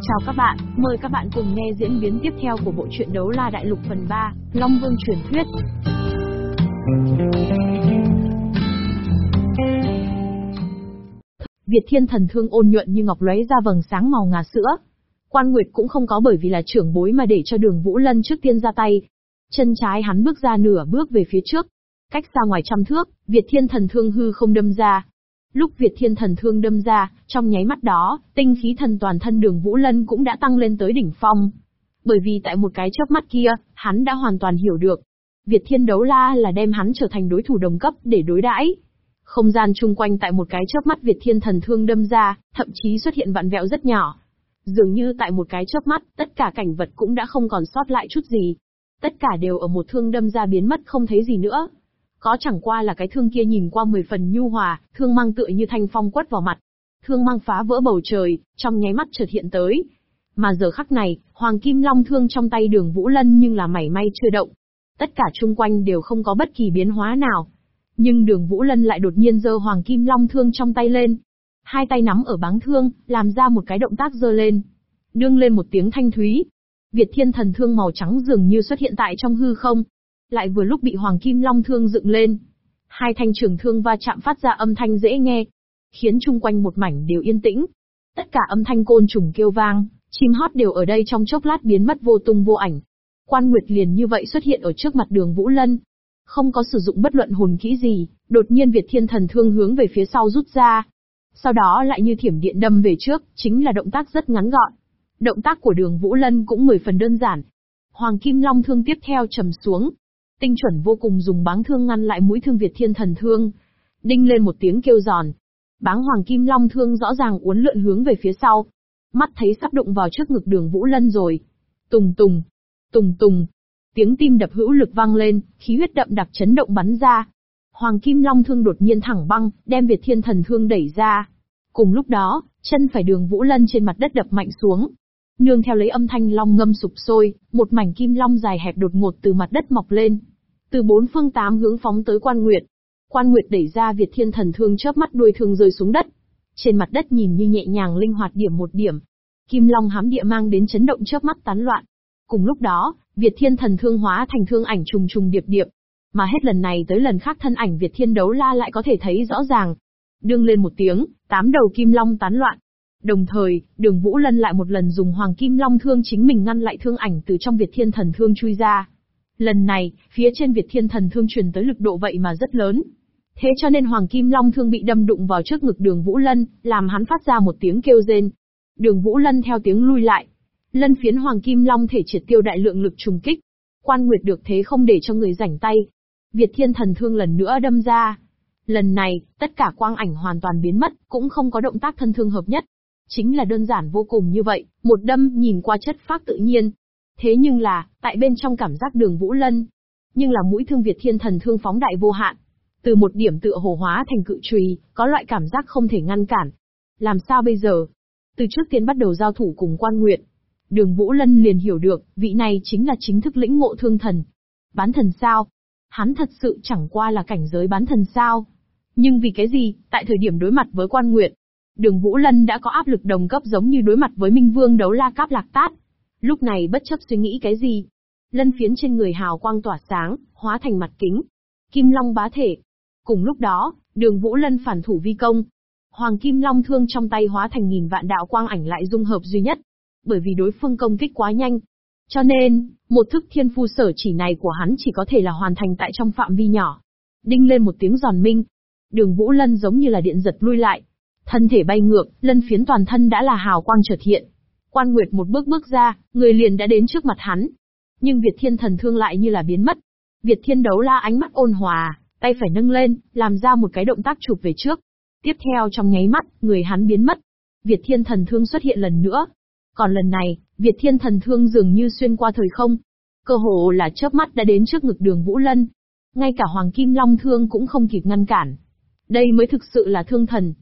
Chào các bạn, mời các bạn cùng nghe diễn biến tiếp theo của bộ truyện Đấu La Đại Lục phần 3, Long Vương truyền thuyết. Việt Thiên Thần Thương ôn nhuận như ngọc lóe ra vầng sáng màu ngà sữa. Quan Nguyệt cũng không có bởi vì là trưởng bối mà để cho Đường Vũ Lân trước tiên ra tay. Chân trái hắn bước ra nửa bước về phía trước, cách xa ngoài trăm thước, Việt Thiên Thần Thương hư không đâm ra, Lúc Việt Thiên Thần Thương đâm ra, trong nháy mắt đó, tinh khí thần toàn thân đường Vũ Lân cũng đã tăng lên tới đỉnh phong. Bởi vì tại một cái chớp mắt kia, hắn đã hoàn toàn hiểu được. Việt Thiên Đấu La là đem hắn trở thành đối thủ đồng cấp để đối đãi. Không gian chung quanh tại một cái chớp mắt Việt Thiên Thần Thương đâm ra, thậm chí xuất hiện vạn vẹo rất nhỏ. Dường như tại một cái chớp mắt, tất cả cảnh vật cũng đã không còn sót lại chút gì. Tất cả đều ở một thương đâm ra biến mất không thấy gì nữa. Có chẳng qua là cái thương kia nhìn qua mười phần nhu hòa, thương mang tựa như thanh phong quất vào mặt. Thương mang phá vỡ bầu trời, trong nháy mắt chợt hiện tới. Mà giờ khắc này, Hoàng Kim Long thương trong tay đường Vũ Lân nhưng là mảy may chưa động. Tất cả chung quanh đều không có bất kỳ biến hóa nào. Nhưng đường Vũ Lân lại đột nhiên giơ Hoàng Kim Long thương trong tay lên. Hai tay nắm ở báng thương, làm ra một cái động tác giơ lên. Đương lên một tiếng thanh thúy. Việt thiên thần thương màu trắng dường như xuất hiện tại trong hư không, lại vừa lúc bị Hoàng Kim Long thương dựng lên. Hai thanh trường thương va chạm phát ra âm thanh dễ nghe, khiến chung quanh một mảnh đều yên tĩnh. Tất cả âm thanh côn trùng kêu vang, chim hót đều ở đây trong chốc lát biến mất vô tung vô ảnh. Quan Nguyệt liền như vậy xuất hiện ở trước mặt đường Vũ Lân. Không có sử dụng bất luận hồn kỹ gì, đột nhiên Việt Thiên Thần Thương hướng về phía sau rút ra. Sau đó lại như thiểm điện đâm về trước, chính là động tác rất ngắn gọn. Động tác của đường Vũ Lân cũng mười phần đơn giản. Hoàng Kim Long Thương tiếp theo trầm xuống, tinh chuẩn vô cùng dùng báng thương ngăn lại mũi thương Việt Thiên Thần Thương. Đinh lên một tiếng kêu giòn. Báng Hoàng Kim Long Thương rõ ràng uốn lượn hướng về phía sau. Mắt thấy sắp đụng vào trước ngực đường Vũ Lân rồi. Tùng tùng, tùng tùng. Tiếng tim đập hữu lực vang lên, khí huyết đậm đặc chấn động bắn ra. Hoàng Kim Long Thương đột nhiên thẳng băng, đem Việt Thiên Thần Thương đẩy ra. Cùng lúc đó, chân phải đường Vũ Lân trên mặt đất đập mạnh xuống, nương theo lấy âm thanh long ngâm sụp sôi, một mảnh kim long dài hẹp đột ngột từ mặt đất mọc lên, từ bốn phương tám hướng phóng tới Quan Nguyệt. Quan Nguyệt đẩy ra Việt Thiên Thần Thương chớp mắt đuôi thương rơi xuống đất. Trên mặt đất nhìn như nhẹ nhàng linh hoạt điểm một điểm. Kim Long hám địa mang đến chấn động chớp mắt tán loạn. Cùng lúc đó, Việt Thiên Thần Thương hóa thành thương ảnh trùng trùng điệp điệp. Mà hết lần này tới lần khác thân ảnh Việt Thiên đấu la lại có thể thấy rõ ràng. Đương lên một tiếng, tám đầu Kim Long tán loạn. Đồng thời, đường Vũ Lân lại một lần dùng Hoàng Kim Long thương chính mình ngăn lại thương ảnh từ trong Việt Thiên Thần Thương chui ra. Lần này, phía trên Việt Thiên Thần Thương truyền tới lực độ vậy mà rất lớn. Thế cho nên Hoàng Kim Long Thương bị đâm đụng vào trước ngực đường Vũ Lân, làm hắn phát ra một tiếng kêu rên. Đường Vũ Lân theo tiếng lui lại. Lân phiến Hoàng Kim Long thể triệt tiêu đại lượng lực trùng kích. Quan Nguyệt được thế không để cho người rảnh tay. Việt Thiên Thần Thương lần nữa đâm ra. Lần này, tất cả quang ảnh hoàn toàn biến mất, cũng không có động tác thân thương hợp nhất. Chính là đơn giản vô cùng như vậy, một đâm nhìn qua chất phác tự nhiên, Thế nhưng là, tại bên trong cảm giác đường Vũ Lân, nhưng là mũi thương Việt Thiên Thần thương phóng đại vô hạn. Từ một điểm tựa hồ hóa thành cự trùy, có loại cảm giác không thể ngăn cản. Làm sao bây giờ? Từ trước tiên bắt đầu giao thủ cùng quan nguyện, đường Vũ Lân liền hiểu được, vị này chính là chính thức lĩnh ngộ thương thần. Bán thần sao? Hắn thật sự chẳng qua là cảnh giới bán thần sao? Nhưng vì cái gì, tại thời điểm đối mặt với quan nguyện, đường Vũ Lân đã có áp lực đồng cấp giống như đối mặt với Minh Vương đấu la cáp lạc tát. Lúc này bất chấp suy nghĩ cái gì, lân phiến trên người hào quang tỏa sáng, hóa thành mặt kính. Kim Long bá thể. Cùng lúc đó, đường Vũ Lân phản thủ vi công. Hoàng Kim Long thương trong tay hóa thành nghìn vạn đạo quang ảnh lại dung hợp duy nhất. Bởi vì đối phương công kích quá nhanh. Cho nên, một thức thiên phu sở chỉ này của hắn chỉ có thể là hoàn thành tại trong phạm vi nhỏ. Đinh lên một tiếng giòn minh. Đường Vũ Lân giống như là điện giật lui lại. Thân thể bay ngược, lân phiến toàn thân đã là hào quang chợt hiện. Quan Nguyệt một bước bước ra, người liền đã đến trước mặt hắn. Nhưng Việt Thiên thần thương lại như là biến mất. Việt Thiên đấu la ánh mắt ôn hòa, tay phải nâng lên, làm ra một cái động tác chụp về trước. Tiếp theo trong nháy mắt, người hắn biến mất. Việt Thiên thần thương xuất hiện lần nữa. Còn lần này, Việt Thiên thần thương dường như xuyên qua thời không. Cơ hồ là chớp mắt đã đến trước ngực đường Vũ Lân. Ngay cả Hoàng Kim Long thương cũng không kịp ngăn cản. Đây mới thực sự là thương thần,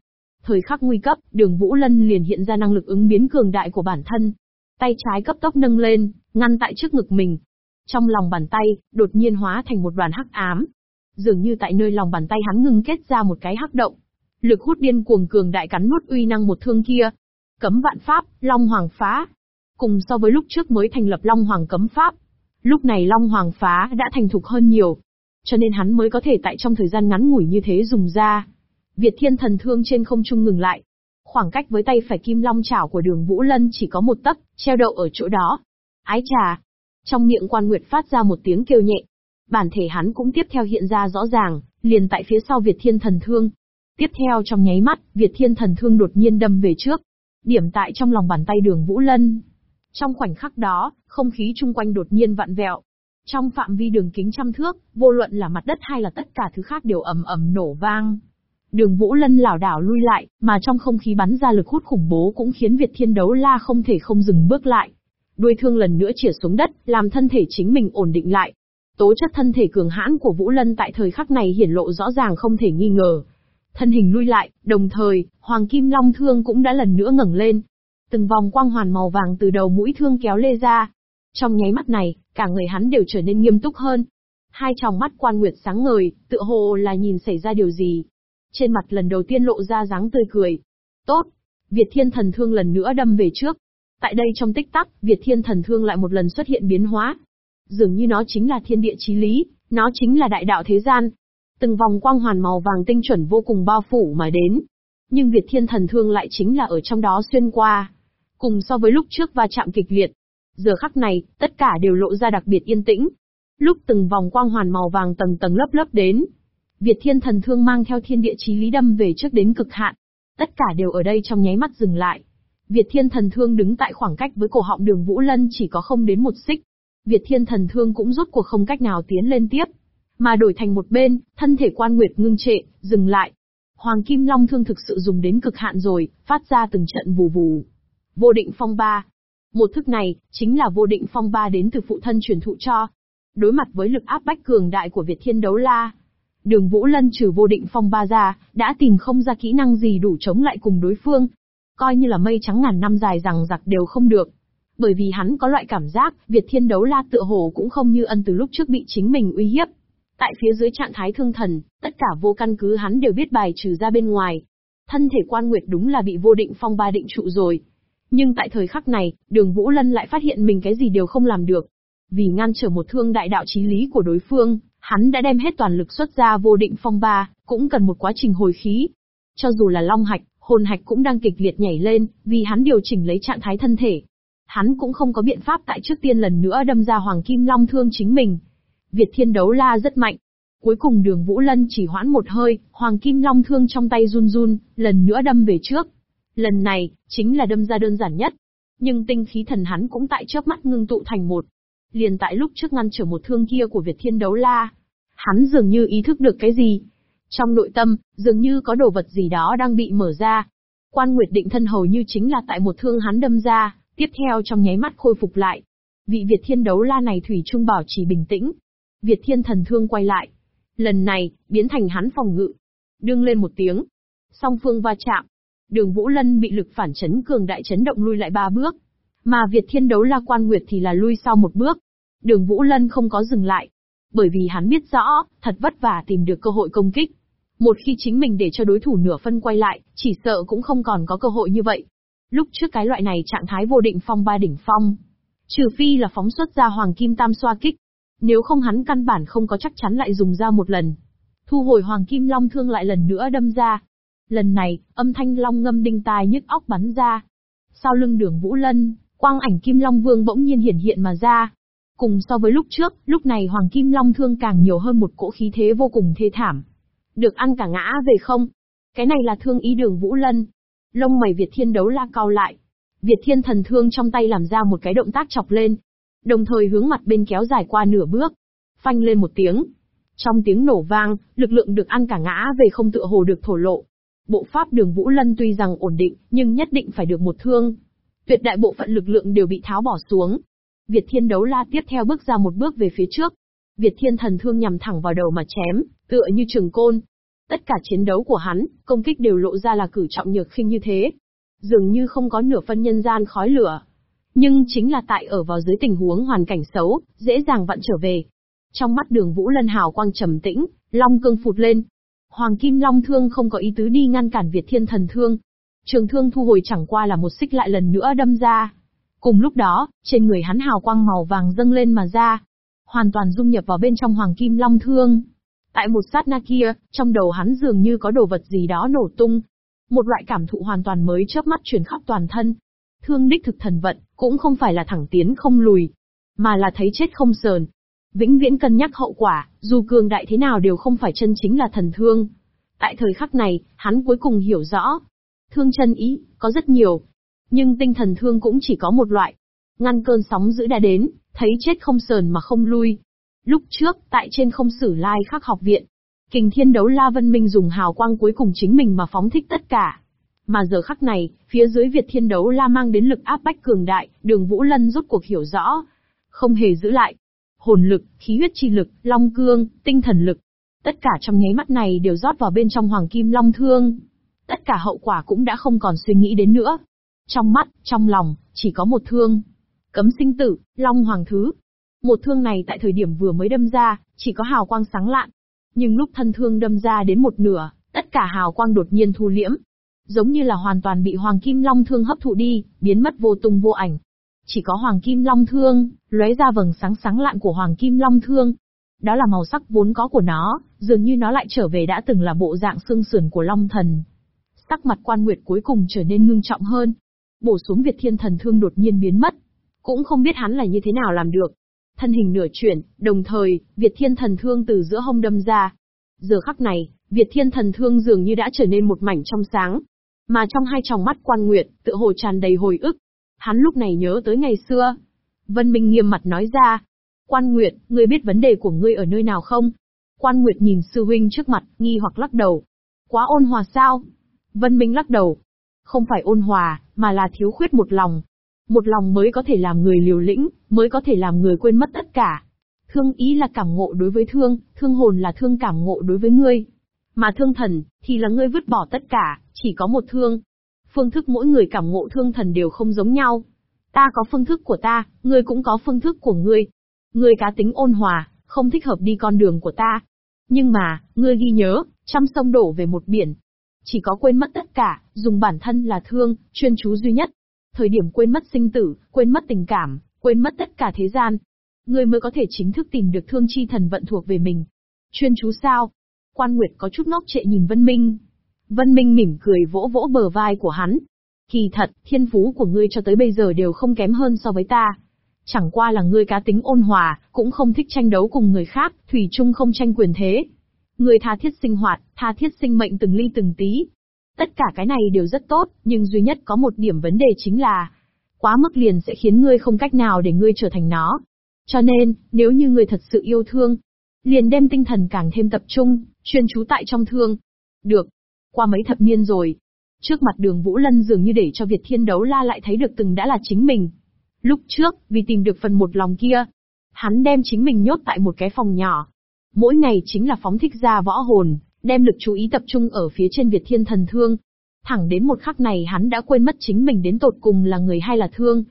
Thời khắc nguy cấp, đường Vũ Lân liền hiện ra năng lực ứng biến cường đại của bản thân. Tay trái cấp tốc nâng lên, ngăn tại trước ngực mình. Trong lòng bàn tay, đột nhiên hóa thành một đoàn hắc ám. Dường như tại nơi lòng bàn tay hắn ngưng kết ra một cái hắc động. Lực hút điên cuồng cường đại cắn nuốt uy năng một thương kia. Cấm vạn pháp, Long Hoàng phá. Cùng so với lúc trước mới thành lập Long Hoàng cấm pháp. Lúc này Long Hoàng phá đã thành thục hơn nhiều. Cho nên hắn mới có thể tại trong thời gian ngắn ngủi như thế dùng ra. Việt thiên thần thương trên không trung ngừng lại. Khoảng cách với tay phải kim long chảo của đường Vũ Lân chỉ có một tấc, treo đậu ở chỗ đó. Ái trà. Trong miệng quan nguyệt phát ra một tiếng kêu nhẹ. Bản thể hắn cũng tiếp theo hiện ra rõ ràng, liền tại phía sau Việt thiên thần thương. Tiếp theo trong nháy mắt, Việt thiên thần thương đột nhiên đâm về trước. Điểm tại trong lòng bàn tay đường Vũ Lân. Trong khoảnh khắc đó, không khí chung quanh đột nhiên vặn vẹo. Trong phạm vi đường kính trăm thước, vô luận là mặt đất hay là tất cả thứ khác đều ầm ầm nổ vang. Đường Vũ Lân lảo đảo lui lại, mà trong không khí bắn ra lực hút khủng bố cũng khiến Việt Thiên Đấu La không thể không dừng bước lại. Đuôi thương lần nữa chĩa xuống đất, làm thân thể chính mình ổn định lại. Tố chất thân thể cường hãn của Vũ Lân tại thời khắc này hiển lộ rõ ràng không thể nghi ngờ. Thân hình lui lại, đồng thời, Hoàng Kim Long thương cũng đã lần nữa ngẩng lên. Từng vòng quang hoàn màu vàng từ đầu mũi thương kéo lê ra. Trong nháy mắt này, cả người hắn đều trở nên nghiêm túc hơn. Hai tròng mắt quan nguyệt sáng ngời, tựa hồ là nhìn xảy ra điều gì. Trên mặt lần đầu tiên lộ ra dáng tươi cười. Tốt. Việt thiên thần thương lần nữa đâm về trước. Tại đây trong tích tắc, Việt thiên thần thương lại một lần xuất hiện biến hóa. Dường như nó chính là thiên địa chí lý, nó chính là đại đạo thế gian. Từng vòng quang hoàn màu vàng tinh chuẩn vô cùng bao phủ mà đến. Nhưng Việt thiên thần thương lại chính là ở trong đó xuyên qua. Cùng so với lúc trước va chạm kịch liệt. Giờ khắc này, tất cả đều lộ ra đặc biệt yên tĩnh. Lúc từng vòng quang hoàn màu vàng tầng tầng lớp lớp đến, Việt thiên thần thương mang theo thiên địa chí lý đâm về trước đến cực hạn. Tất cả đều ở đây trong nháy mắt dừng lại. Việt thiên thần thương đứng tại khoảng cách với cổ họng đường Vũ Lân chỉ có không đến một xích. Việt thiên thần thương cũng rút cuộc không cách nào tiến lên tiếp. Mà đổi thành một bên, thân thể quan nguyệt ngưng trệ, dừng lại. Hoàng Kim Long thương thực sự dùng đến cực hạn rồi, phát ra từng trận vù vù. Vô định phong ba. Một thức này, chính là vô định phong ba đến từ phụ thân truyền thụ cho. Đối mặt với lực áp bách cường đại của Việt Thiên Đấu La, Đường Vũ Lân trừ vô định phong ba ra, đã tìm không ra kỹ năng gì đủ chống lại cùng đối phương. Coi như là mây trắng ngàn năm dài rằng giặc đều không được. Bởi vì hắn có loại cảm giác, Việt Thiên Đấu La tựa hồ cũng không như ân từ lúc trước bị chính mình uy hiếp. Tại phía dưới trạng thái thương thần, tất cả vô căn cứ hắn đều biết bài trừ ra bên ngoài. Thân thể quan nguyệt đúng là bị vô định phong ba định trụ rồi. Nhưng tại thời khắc này, đường Vũ Lân lại phát hiện mình cái gì đều không làm được. Vì ngăn trở một thương đại đạo chí lý của đối phương, Hắn đã đem hết toàn lực xuất ra vô định phong ba, cũng cần một quá trình hồi khí. Cho dù là long hạch, hồn hạch cũng đang kịch liệt nhảy lên, vì hắn điều chỉnh lấy trạng thái thân thể. Hắn cũng không có biện pháp tại trước tiên lần nữa đâm ra hoàng kim long thương chính mình. Việt thiên đấu la rất mạnh. Cuối cùng đường Vũ Lân chỉ hoãn một hơi, hoàng kim long thương trong tay run run, lần nữa đâm về trước. Lần này, chính là đâm ra đơn giản nhất. Nhưng tinh khí thần hắn cũng tại chớp mắt ngưng tụ thành một, Liền tại lúc trước ngăn trở một thương kia của Việt Thiên Đấu La, hắn dường như ý thức được cái gì. Trong nội tâm, dường như có đồ vật gì đó đang bị mở ra. Quan Nguyệt định thân hầu như chính là tại một thương hắn đâm ra, tiếp theo trong nháy mắt khôi phục lại. Vị Việt Thiên Đấu La này thủy trung bảo trì bình tĩnh. Việt Thiên thần thương quay lại. Lần này, biến thành hắn phòng ngự. Đương lên một tiếng. Song phương va chạm. Đường Vũ Lân bị lực phản chấn cường đại chấn động lui lại ba bước. Mà Việt Thiên Đấu La Quan Nguyệt thì là lui sau một bước. Đường Vũ Lân không có dừng lại. Bởi vì hắn biết rõ, thật vất vả tìm được cơ hội công kích. Một khi chính mình để cho đối thủ nửa phân quay lại, chỉ sợ cũng không còn có cơ hội như vậy. Lúc trước cái loại này trạng thái vô định phong ba đỉnh phong. Trừ phi là phóng xuất ra hoàng kim tam xoa kích. Nếu không hắn căn bản không có chắc chắn lại dùng ra một lần. Thu hồi hoàng kim long thương lại lần nữa đâm ra. Lần này, âm thanh long ngâm đinh tai nhức óc bắn ra. Sau lưng đường Vũ Lân, Quang ảnh Kim Long Vương bỗng nhiên hiển hiện mà ra. Cùng so với lúc trước, lúc này Hoàng Kim Long thương càng nhiều hơn một cỗ khí thế vô cùng thê thảm. Được ăn cả ngã về không? Cái này là thương ý đường Vũ Lân. Lông mày Việt Thiên đấu la cao lại. Việt Thiên thần thương trong tay làm ra một cái động tác chọc lên. Đồng thời hướng mặt bên kéo dài qua nửa bước. Phanh lên một tiếng. Trong tiếng nổ vang, lực lượng được ăn cả ngã về không tựa hồ được thổ lộ. Bộ pháp đường Vũ Lân tuy rằng ổn định, nhưng nhất định phải được một thương. Tuyệt đại bộ phận lực lượng đều bị tháo bỏ xuống. Việt Thiên đấu la tiếp theo bước ra một bước về phía trước. Việt Thiên thần thương nhằm thẳng vào đầu mà chém, tựa như trường côn. Tất cả chiến đấu của hắn, công kích đều lộ ra là cử trọng nhược khinh như thế. Dường như không có nửa phân nhân gian khói lửa. Nhưng chính là tại ở vào dưới tình huống hoàn cảnh xấu, dễ dàng vặn trở về. Trong mắt đường Vũ Lân hào quang trầm tĩnh, long cương phụt lên. Hoàng Kim Long Thương không có ý tứ đi ngăn cản Việt Thiên thần thương, Trường thương thu hồi chẳng qua là một xích lại lần nữa đâm ra. Cùng lúc đó, trên người hắn hào quang màu vàng dâng lên mà ra. Hoàn toàn dung nhập vào bên trong hoàng kim long thương. Tại một sát na kia, trong đầu hắn dường như có đồ vật gì đó nổ tung. Một loại cảm thụ hoàn toàn mới chớp mắt truyền khắp toàn thân. Thương đích thực thần vận, cũng không phải là thẳng tiến không lùi, mà là thấy chết không sờn. Vĩnh viễn cân nhắc hậu quả, dù cường đại thế nào đều không phải chân chính là thần thương. Tại thời khắc này, hắn cuối cùng hiểu rõ. Thương chân ý, có rất nhiều. Nhưng tinh thần thương cũng chỉ có một loại. Ngăn cơn sóng dữ đã đến, thấy chết không sờn mà không lui. Lúc trước, tại trên không sử lai khắc học viện, kình thiên đấu la vân minh dùng hào quang cuối cùng chính mình mà phóng thích tất cả. Mà giờ khắc này, phía dưới Việt thiên đấu la mang đến lực áp bách cường đại, đường Vũ Lân rút cuộc hiểu rõ. Không hề giữ lại. Hồn lực, khí huyết chi lực, long cương, tinh thần lực. Tất cả trong nháy mắt này đều rót vào bên trong hoàng kim long thương. Tất cả hậu quả cũng đã không còn suy nghĩ đến nữa. Trong mắt, trong lòng, chỉ có một thương. Cấm sinh tử, long hoàng thứ. Một thương này tại thời điểm vừa mới đâm ra, chỉ có hào quang sáng lạn. Nhưng lúc thân thương đâm ra đến một nửa, tất cả hào quang đột nhiên thu liễm. Giống như là hoàn toàn bị hoàng kim long thương hấp thụ đi, biến mất vô tung vô ảnh. Chỉ có hoàng kim long thương, lóe ra vầng sáng sáng lạn của hoàng kim long thương. Đó là màu sắc vốn có của nó, dường như nó lại trở về đã từng là bộ dạng xương sườn của long thần. Sắc mặt quan nguyệt cuối cùng trở nên ngưng trọng hơn. Bổ xuống Việt thiên thần thương đột nhiên biến mất. Cũng không biết hắn là như thế nào làm được. Thân hình nửa chuyển, đồng thời, Việt thiên thần thương từ giữa hông đâm ra. Giờ khắc này, Việt thiên thần thương dường như đã trở nên một mảnh trong sáng. Mà trong hai tròng mắt quan nguyệt, tự hồ tràn đầy hồi ức. Hắn lúc này nhớ tới ngày xưa. Vân Minh nghiêm mặt nói ra. Quan Nguyệt, ngươi biết vấn đề của ngươi ở nơi nào không? Quan Nguyệt nhìn sư huynh trước mặt, nghi hoặc lắc đầu. Quá ôn hòa sao? Vân Minh lắc đầu. Không phải ôn hòa, mà là thiếu khuyết một lòng. Một lòng mới có thể làm người liều lĩnh, mới có thể làm người quên mất tất cả. Thương ý là cảm ngộ đối với thương, thương hồn là thương cảm ngộ đối với ngươi. Mà thương thần, thì là ngươi vứt bỏ tất cả, chỉ có một thương. Phương thức mỗi người cảm ngộ thương thần đều không giống nhau. Ta có phương thức của ta, ngươi cũng có phương thức của ngươi. Ngươi cá tính ôn hòa, không thích hợp đi con đường của ta. Nhưng mà, ngươi ghi nhớ, trăm sông đổ về một biển. Chỉ có quên mất tất cả, dùng bản thân là thương, chuyên chú duy nhất. Thời điểm quên mất sinh tử, quên mất tình cảm, quên mất tất cả thế gian. người mới có thể chính thức tìm được thương chi thần vận thuộc về mình. Chuyên chú sao? Quan Nguyệt có chút ngốc trệ nhìn Vân Minh. Vân Minh mỉm cười vỗ vỗ bờ vai của hắn. Kỳ thật, thiên phú của ngươi cho tới bây giờ đều không kém hơn so với ta. Chẳng qua là ngươi cá tính ôn hòa, cũng không thích tranh đấu cùng người khác, thủy chung không tranh quyền thế. Ngươi tha thiết sinh hoạt, tha thiết sinh mệnh từng ly từng tí. Tất cả cái này đều rất tốt, nhưng duy nhất có một điểm vấn đề chính là, quá mức liền sẽ khiến ngươi không cách nào để ngươi trở thành nó. Cho nên, nếu như ngươi thật sự yêu thương, liền đem tinh thần càng thêm tập trung, chuyên chú tại trong thương. Được. Qua mấy thập niên rồi, trước mặt đường Vũ Lân dường như để cho Việt Thiên Đấu La lại thấy được từng đã là chính mình. Lúc trước, vì tìm được phần một lòng kia, hắn đem chính mình nhốt tại một cái phòng nhỏ. Mỗi ngày chính là phóng thích ra võ hồn, đem lực chú ý tập trung ở phía trên Việt Thiên Thần Thương. Thẳng đến một khắc này hắn đã quên mất chính mình đến tột cùng là người hay là thương.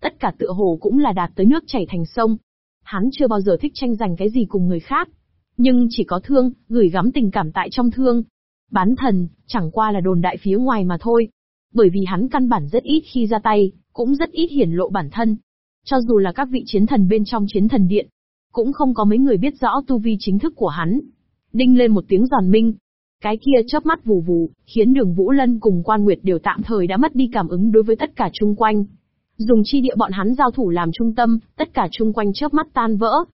Tất cả tựa hồ cũng là đạt tới nước chảy thành sông. Hắn chưa bao giờ thích tranh giành cái gì cùng người khác. Nhưng chỉ có thương, gửi gắm tình cảm tại trong thương. Bán thần, chẳng qua là đồn đại phía ngoài mà thôi. Bởi vì hắn căn bản rất ít khi ra tay, cũng rất ít hiển lộ bản thân. Cho dù là các vị chiến thần bên trong chiến thần điện, cũng không có mấy người biết rõ tu vi chính thức của hắn. Đinh lên một tiếng giòn minh. Cái kia chớp mắt vù vù, khiến đường Vũ Lân cùng quan nguyệt đều tạm thời đã mất đi cảm ứng đối với tất cả chung quanh. Dùng chi địa bọn hắn giao thủ làm trung tâm, tất cả chung quanh chớp mắt tan vỡ.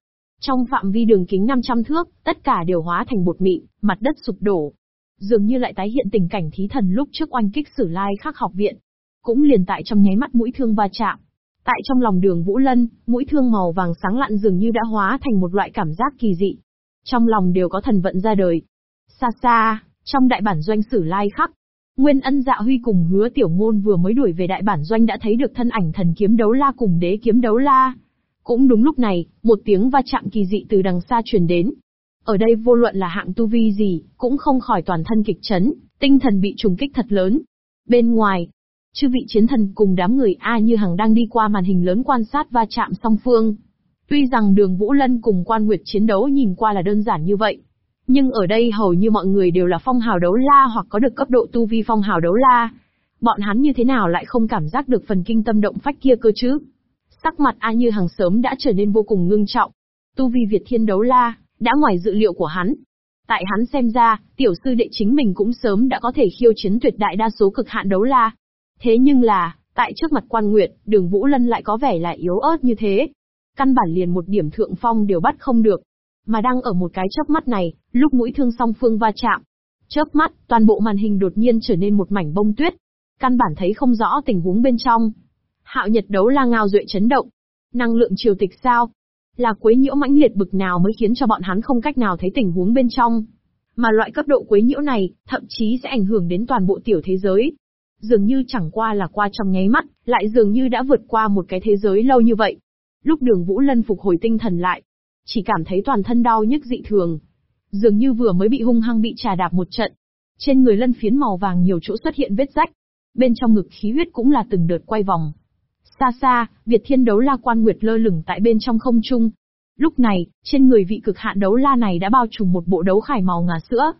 Trong phạm vi đường kính 500 thước, tất cả đều hóa thành bột mịn, mặt đất sụp đổ. Dường như lại tái hiện tình cảnh thí thần lúc trước oanh kích sử lai khắc học viện. Cũng liền tại trong nháy mắt mũi thương va chạm. Tại trong lòng đường Vũ Lân, mũi thương màu vàng sáng lạn dường như đã hóa thành một loại cảm giác kỳ dị. Trong lòng đều có thần vận ra đời. Xa xa, trong đại bản doanh sử lai khắc, Nguyên ân dạ huy cùng hứa tiểu ngôn vừa mới đuổi về đại bản doanh đã thấy được thân ảnh thần kiếm đấu la cùng đế kiếm đấu la. Cũng đúng lúc này, một tiếng va chạm kỳ dị từ đằng xa truyền đến. Ở đây vô luận là hạng tu vi gì, cũng không khỏi toàn thân kịch chấn, tinh thần bị trùng kích thật lớn. Bên ngoài, chư vị chiến thần cùng đám người A như hằng đang đi qua màn hình lớn quan sát va chạm song phương. Tuy rằng đường Vũ Lân cùng quan nguyệt chiến đấu nhìn qua là đơn giản như vậy, nhưng ở đây hầu như mọi người đều là phong hào đấu la hoặc có được cấp độ tu vi phong hào đấu la. Bọn hắn như thế nào lại không cảm giác được phần kinh tâm động phách kia cơ chứ? Sắc mặt A Như Hằng sớm đã trở nên vô cùng ngưng trọng. Tu vi Việt Thiên Đấu La, đã ngoài dự liệu của hắn. Tại hắn xem ra, tiểu sư đệ chính mình cũng sớm đã có thể khiêu chiến tuyệt đại đa số cực hạn đấu la. Thế nhưng là, tại trước mặt quan nguyệt, đường Vũ Lân lại có vẻ là yếu ớt như thế. Căn bản liền một điểm thượng phong đều bắt không được. Mà đang ở một cái chớp mắt này, lúc mũi thương song phương va chạm. Chớp mắt, toàn bộ màn hình đột nhiên trở nên một mảnh bông tuyết. Căn bản thấy không rõ tình huống bên trong. Hạo Nhật đấu la ngao duệ chấn động. Năng lượng triều tịch sao? Là quấy nhiễu mãnh liệt bực nào mới khiến cho bọn hắn không cách nào thấy tình huống bên trong. Mà loại cấp độ quấy nhiễu này, thậm chí sẽ ảnh hưởng đến toàn bộ tiểu thế giới. Dường như chẳng qua là qua trong nháy mắt, lại dường như đã vượt qua một cái thế giới lâu như vậy. Lúc đường Vũ Lân phục hồi tinh thần lại, chỉ cảm thấy toàn thân đau nhức dị thường. Dường như vừa mới bị hung hăng bị trà đạp một trận. Trên người lân phiến màu vàng nhiều chỗ xuất hiện vết rách. Bên trong ngực khí huyết cũng là từng đợt quay vòng. Xa xa, Việt Thiên đấu la quan nguyệt lơ lửng tại bên trong không trung. Lúc này, trên người vị cực hạn đấu la này đã bao trùm một bộ đấu khải màu ngà sữa.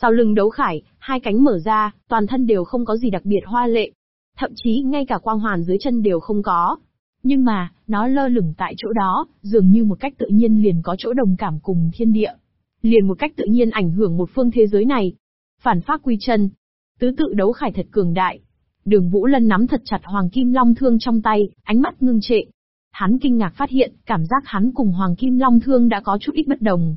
Sau lưng đấu khải, hai cánh mở ra, toàn thân đều không có gì đặc biệt hoa lệ. Thậm chí ngay cả quang hoàn dưới chân đều không có. Nhưng mà, nó lơ lửng tại chỗ đó, dường như một cách tự nhiên liền có chỗ đồng cảm cùng thiên địa. Liền một cách tự nhiên ảnh hưởng một phương thế giới này. Phản phát quy chân. Tứ tự đấu khải thật cường đại, Đường Vũ Lân nắm thật chặt Hoàng Kim Long Thương trong tay, ánh mắt ngưng trệ. Hắn kinh ngạc phát hiện, cảm giác hắn cùng Hoàng Kim Long Thương đã có chút ít bất đồng.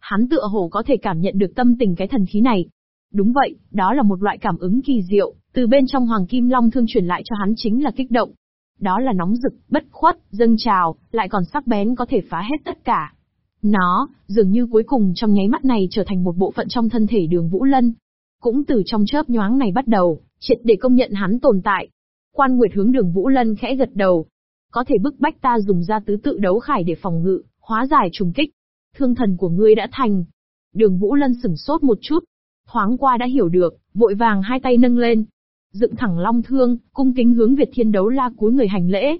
Hắn tựa hồ có thể cảm nhận được tâm tình cái thần khí này. Đúng vậy, đó là một loại cảm ứng kỳ diệu, từ bên trong Hoàng Kim Long Thương truyền lại cho hắn chính là kích động. Đó là nóng rực, bất khuất, dâng trào, lại còn sắc bén có thể phá hết tất cả. Nó, dường như cuối cùng trong nháy mắt này trở thành một bộ phận trong thân thể đường Vũ Lân. Cũng từ trong chớp nhoáng này bắt đầu, triệt để công nhận hắn tồn tại. Quan Nguyệt hướng đường Vũ Lân khẽ gật đầu. Có thể bức bách ta dùng ra tứ tự đấu khải để phòng ngự, hóa giải trùng kích. Thương thần của ngươi đã thành. Đường Vũ Lân sửng sốt một chút. Thoáng qua đã hiểu được, vội vàng hai tay nâng lên. Dựng thẳng long thương, cung kính hướng Việt thiên đấu la cúi người hành lễ.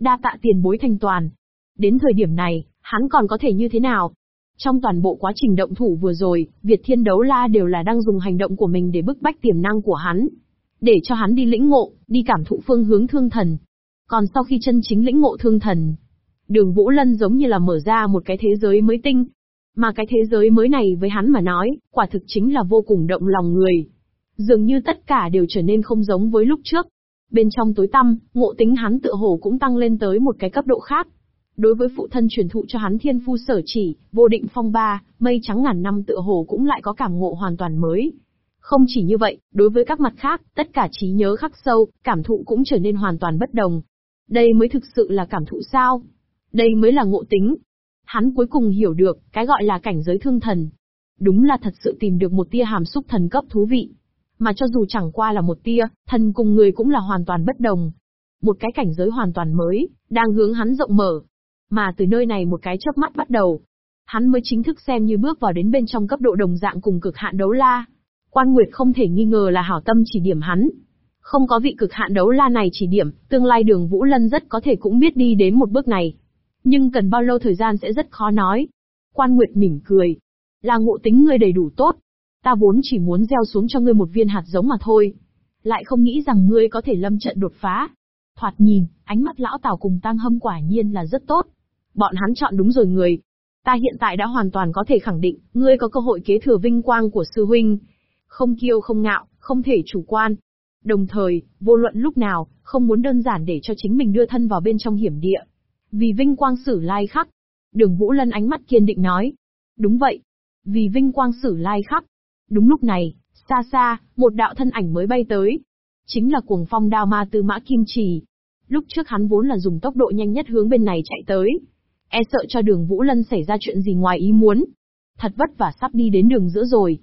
Đa tạ tiền bối thành toàn. Đến thời điểm này, hắn còn có thể như thế nào? Trong toàn bộ quá trình động thủ vừa rồi, Việt Thiên Đấu La đều là đang dùng hành động của mình để bức bách tiềm năng của hắn, để cho hắn đi lĩnh ngộ, đi cảm thụ phương hướng thương thần. Còn sau khi chân chính lĩnh ngộ thương thần, đường Vũ Lân giống như là mở ra một cái thế giới mới tinh. Mà cái thế giới mới này với hắn mà nói, quả thực chính là vô cùng động lòng người. Dường như tất cả đều trở nên không giống với lúc trước. Bên trong tối tăm, ngộ tính hắn tựa hồ cũng tăng lên tới một cái cấp độ khác. Đối với phụ thân truyền thụ cho hắn thiên phu sở chỉ, vô định phong ba, mây trắng ngàn năm tựa hồ cũng lại có cảm ngộ hoàn toàn mới. Không chỉ như vậy, đối với các mặt khác, tất cả trí nhớ khắc sâu, cảm thụ cũng trở nên hoàn toàn bất đồng. Đây mới thực sự là cảm thụ sao? Đây mới là ngộ tính. Hắn cuối cùng hiểu được, cái gọi là cảnh giới thương thần. Đúng là thật sự tìm được một tia hàm xúc thần cấp thú vị. Mà cho dù chẳng qua là một tia, thần cùng người cũng là hoàn toàn bất đồng. Một cái cảnh giới hoàn toàn mới, đang hướng hắn rộng mở. Mà từ nơi này một cái chớp mắt bắt đầu, hắn mới chính thức xem như bước vào đến bên trong cấp độ đồng dạng cùng cực hạn đấu la. Quan Nguyệt không thể nghi ngờ là hảo tâm chỉ điểm hắn. Không có vị cực hạn đấu la này chỉ điểm, tương lai đường Vũ Lân rất có thể cũng biết đi đến một bước này. Nhưng cần bao lâu thời gian sẽ rất khó nói. Quan Nguyệt mỉm cười. Là ngộ tính ngươi đầy đủ tốt. Ta vốn chỉ muốn gieo xuống cho ngươi một viên hạt giống mà thôi. Lại không nghĩ rằng ngươi có thể lâm trận đột phá. Thoạt nhìn, ánh mắt lão Tào cùng Tăng Hâm quả nhiên là rất tốt. Bọn hắn chọn đúng rồi người. Ta hiện tại đã hoàn toàn có thể khẳng định, ngươi có cơ hội kế thừa vinh quang của sư huynh, không kiêu không ngạo, không thể chủ quan. Đồng thời, vô luận lúc nào, không muốn đơn giản để cho chính mình đưa thân vào bên trong hiểm địa. Vì vinh quang sử lai khắc. Đường Vũ Lân ánh mắt kiên định nói. Đúng vậy. Vì vinh quang sử lai khắc. Đúng lúc này, xa xa, một đạo thân ảnh mới bay tới. Chính là cuồng phong đao ma tư mã kim trì. Lúc trước hắn vốn là dùng tốc độ nhanh nhất hướng bên này chạy tới. E sợ cho đường Vũ Lân xảy ra chuyện gì ngoài ý muốn. Thật vất vả sắp đi đến đường giữa rồi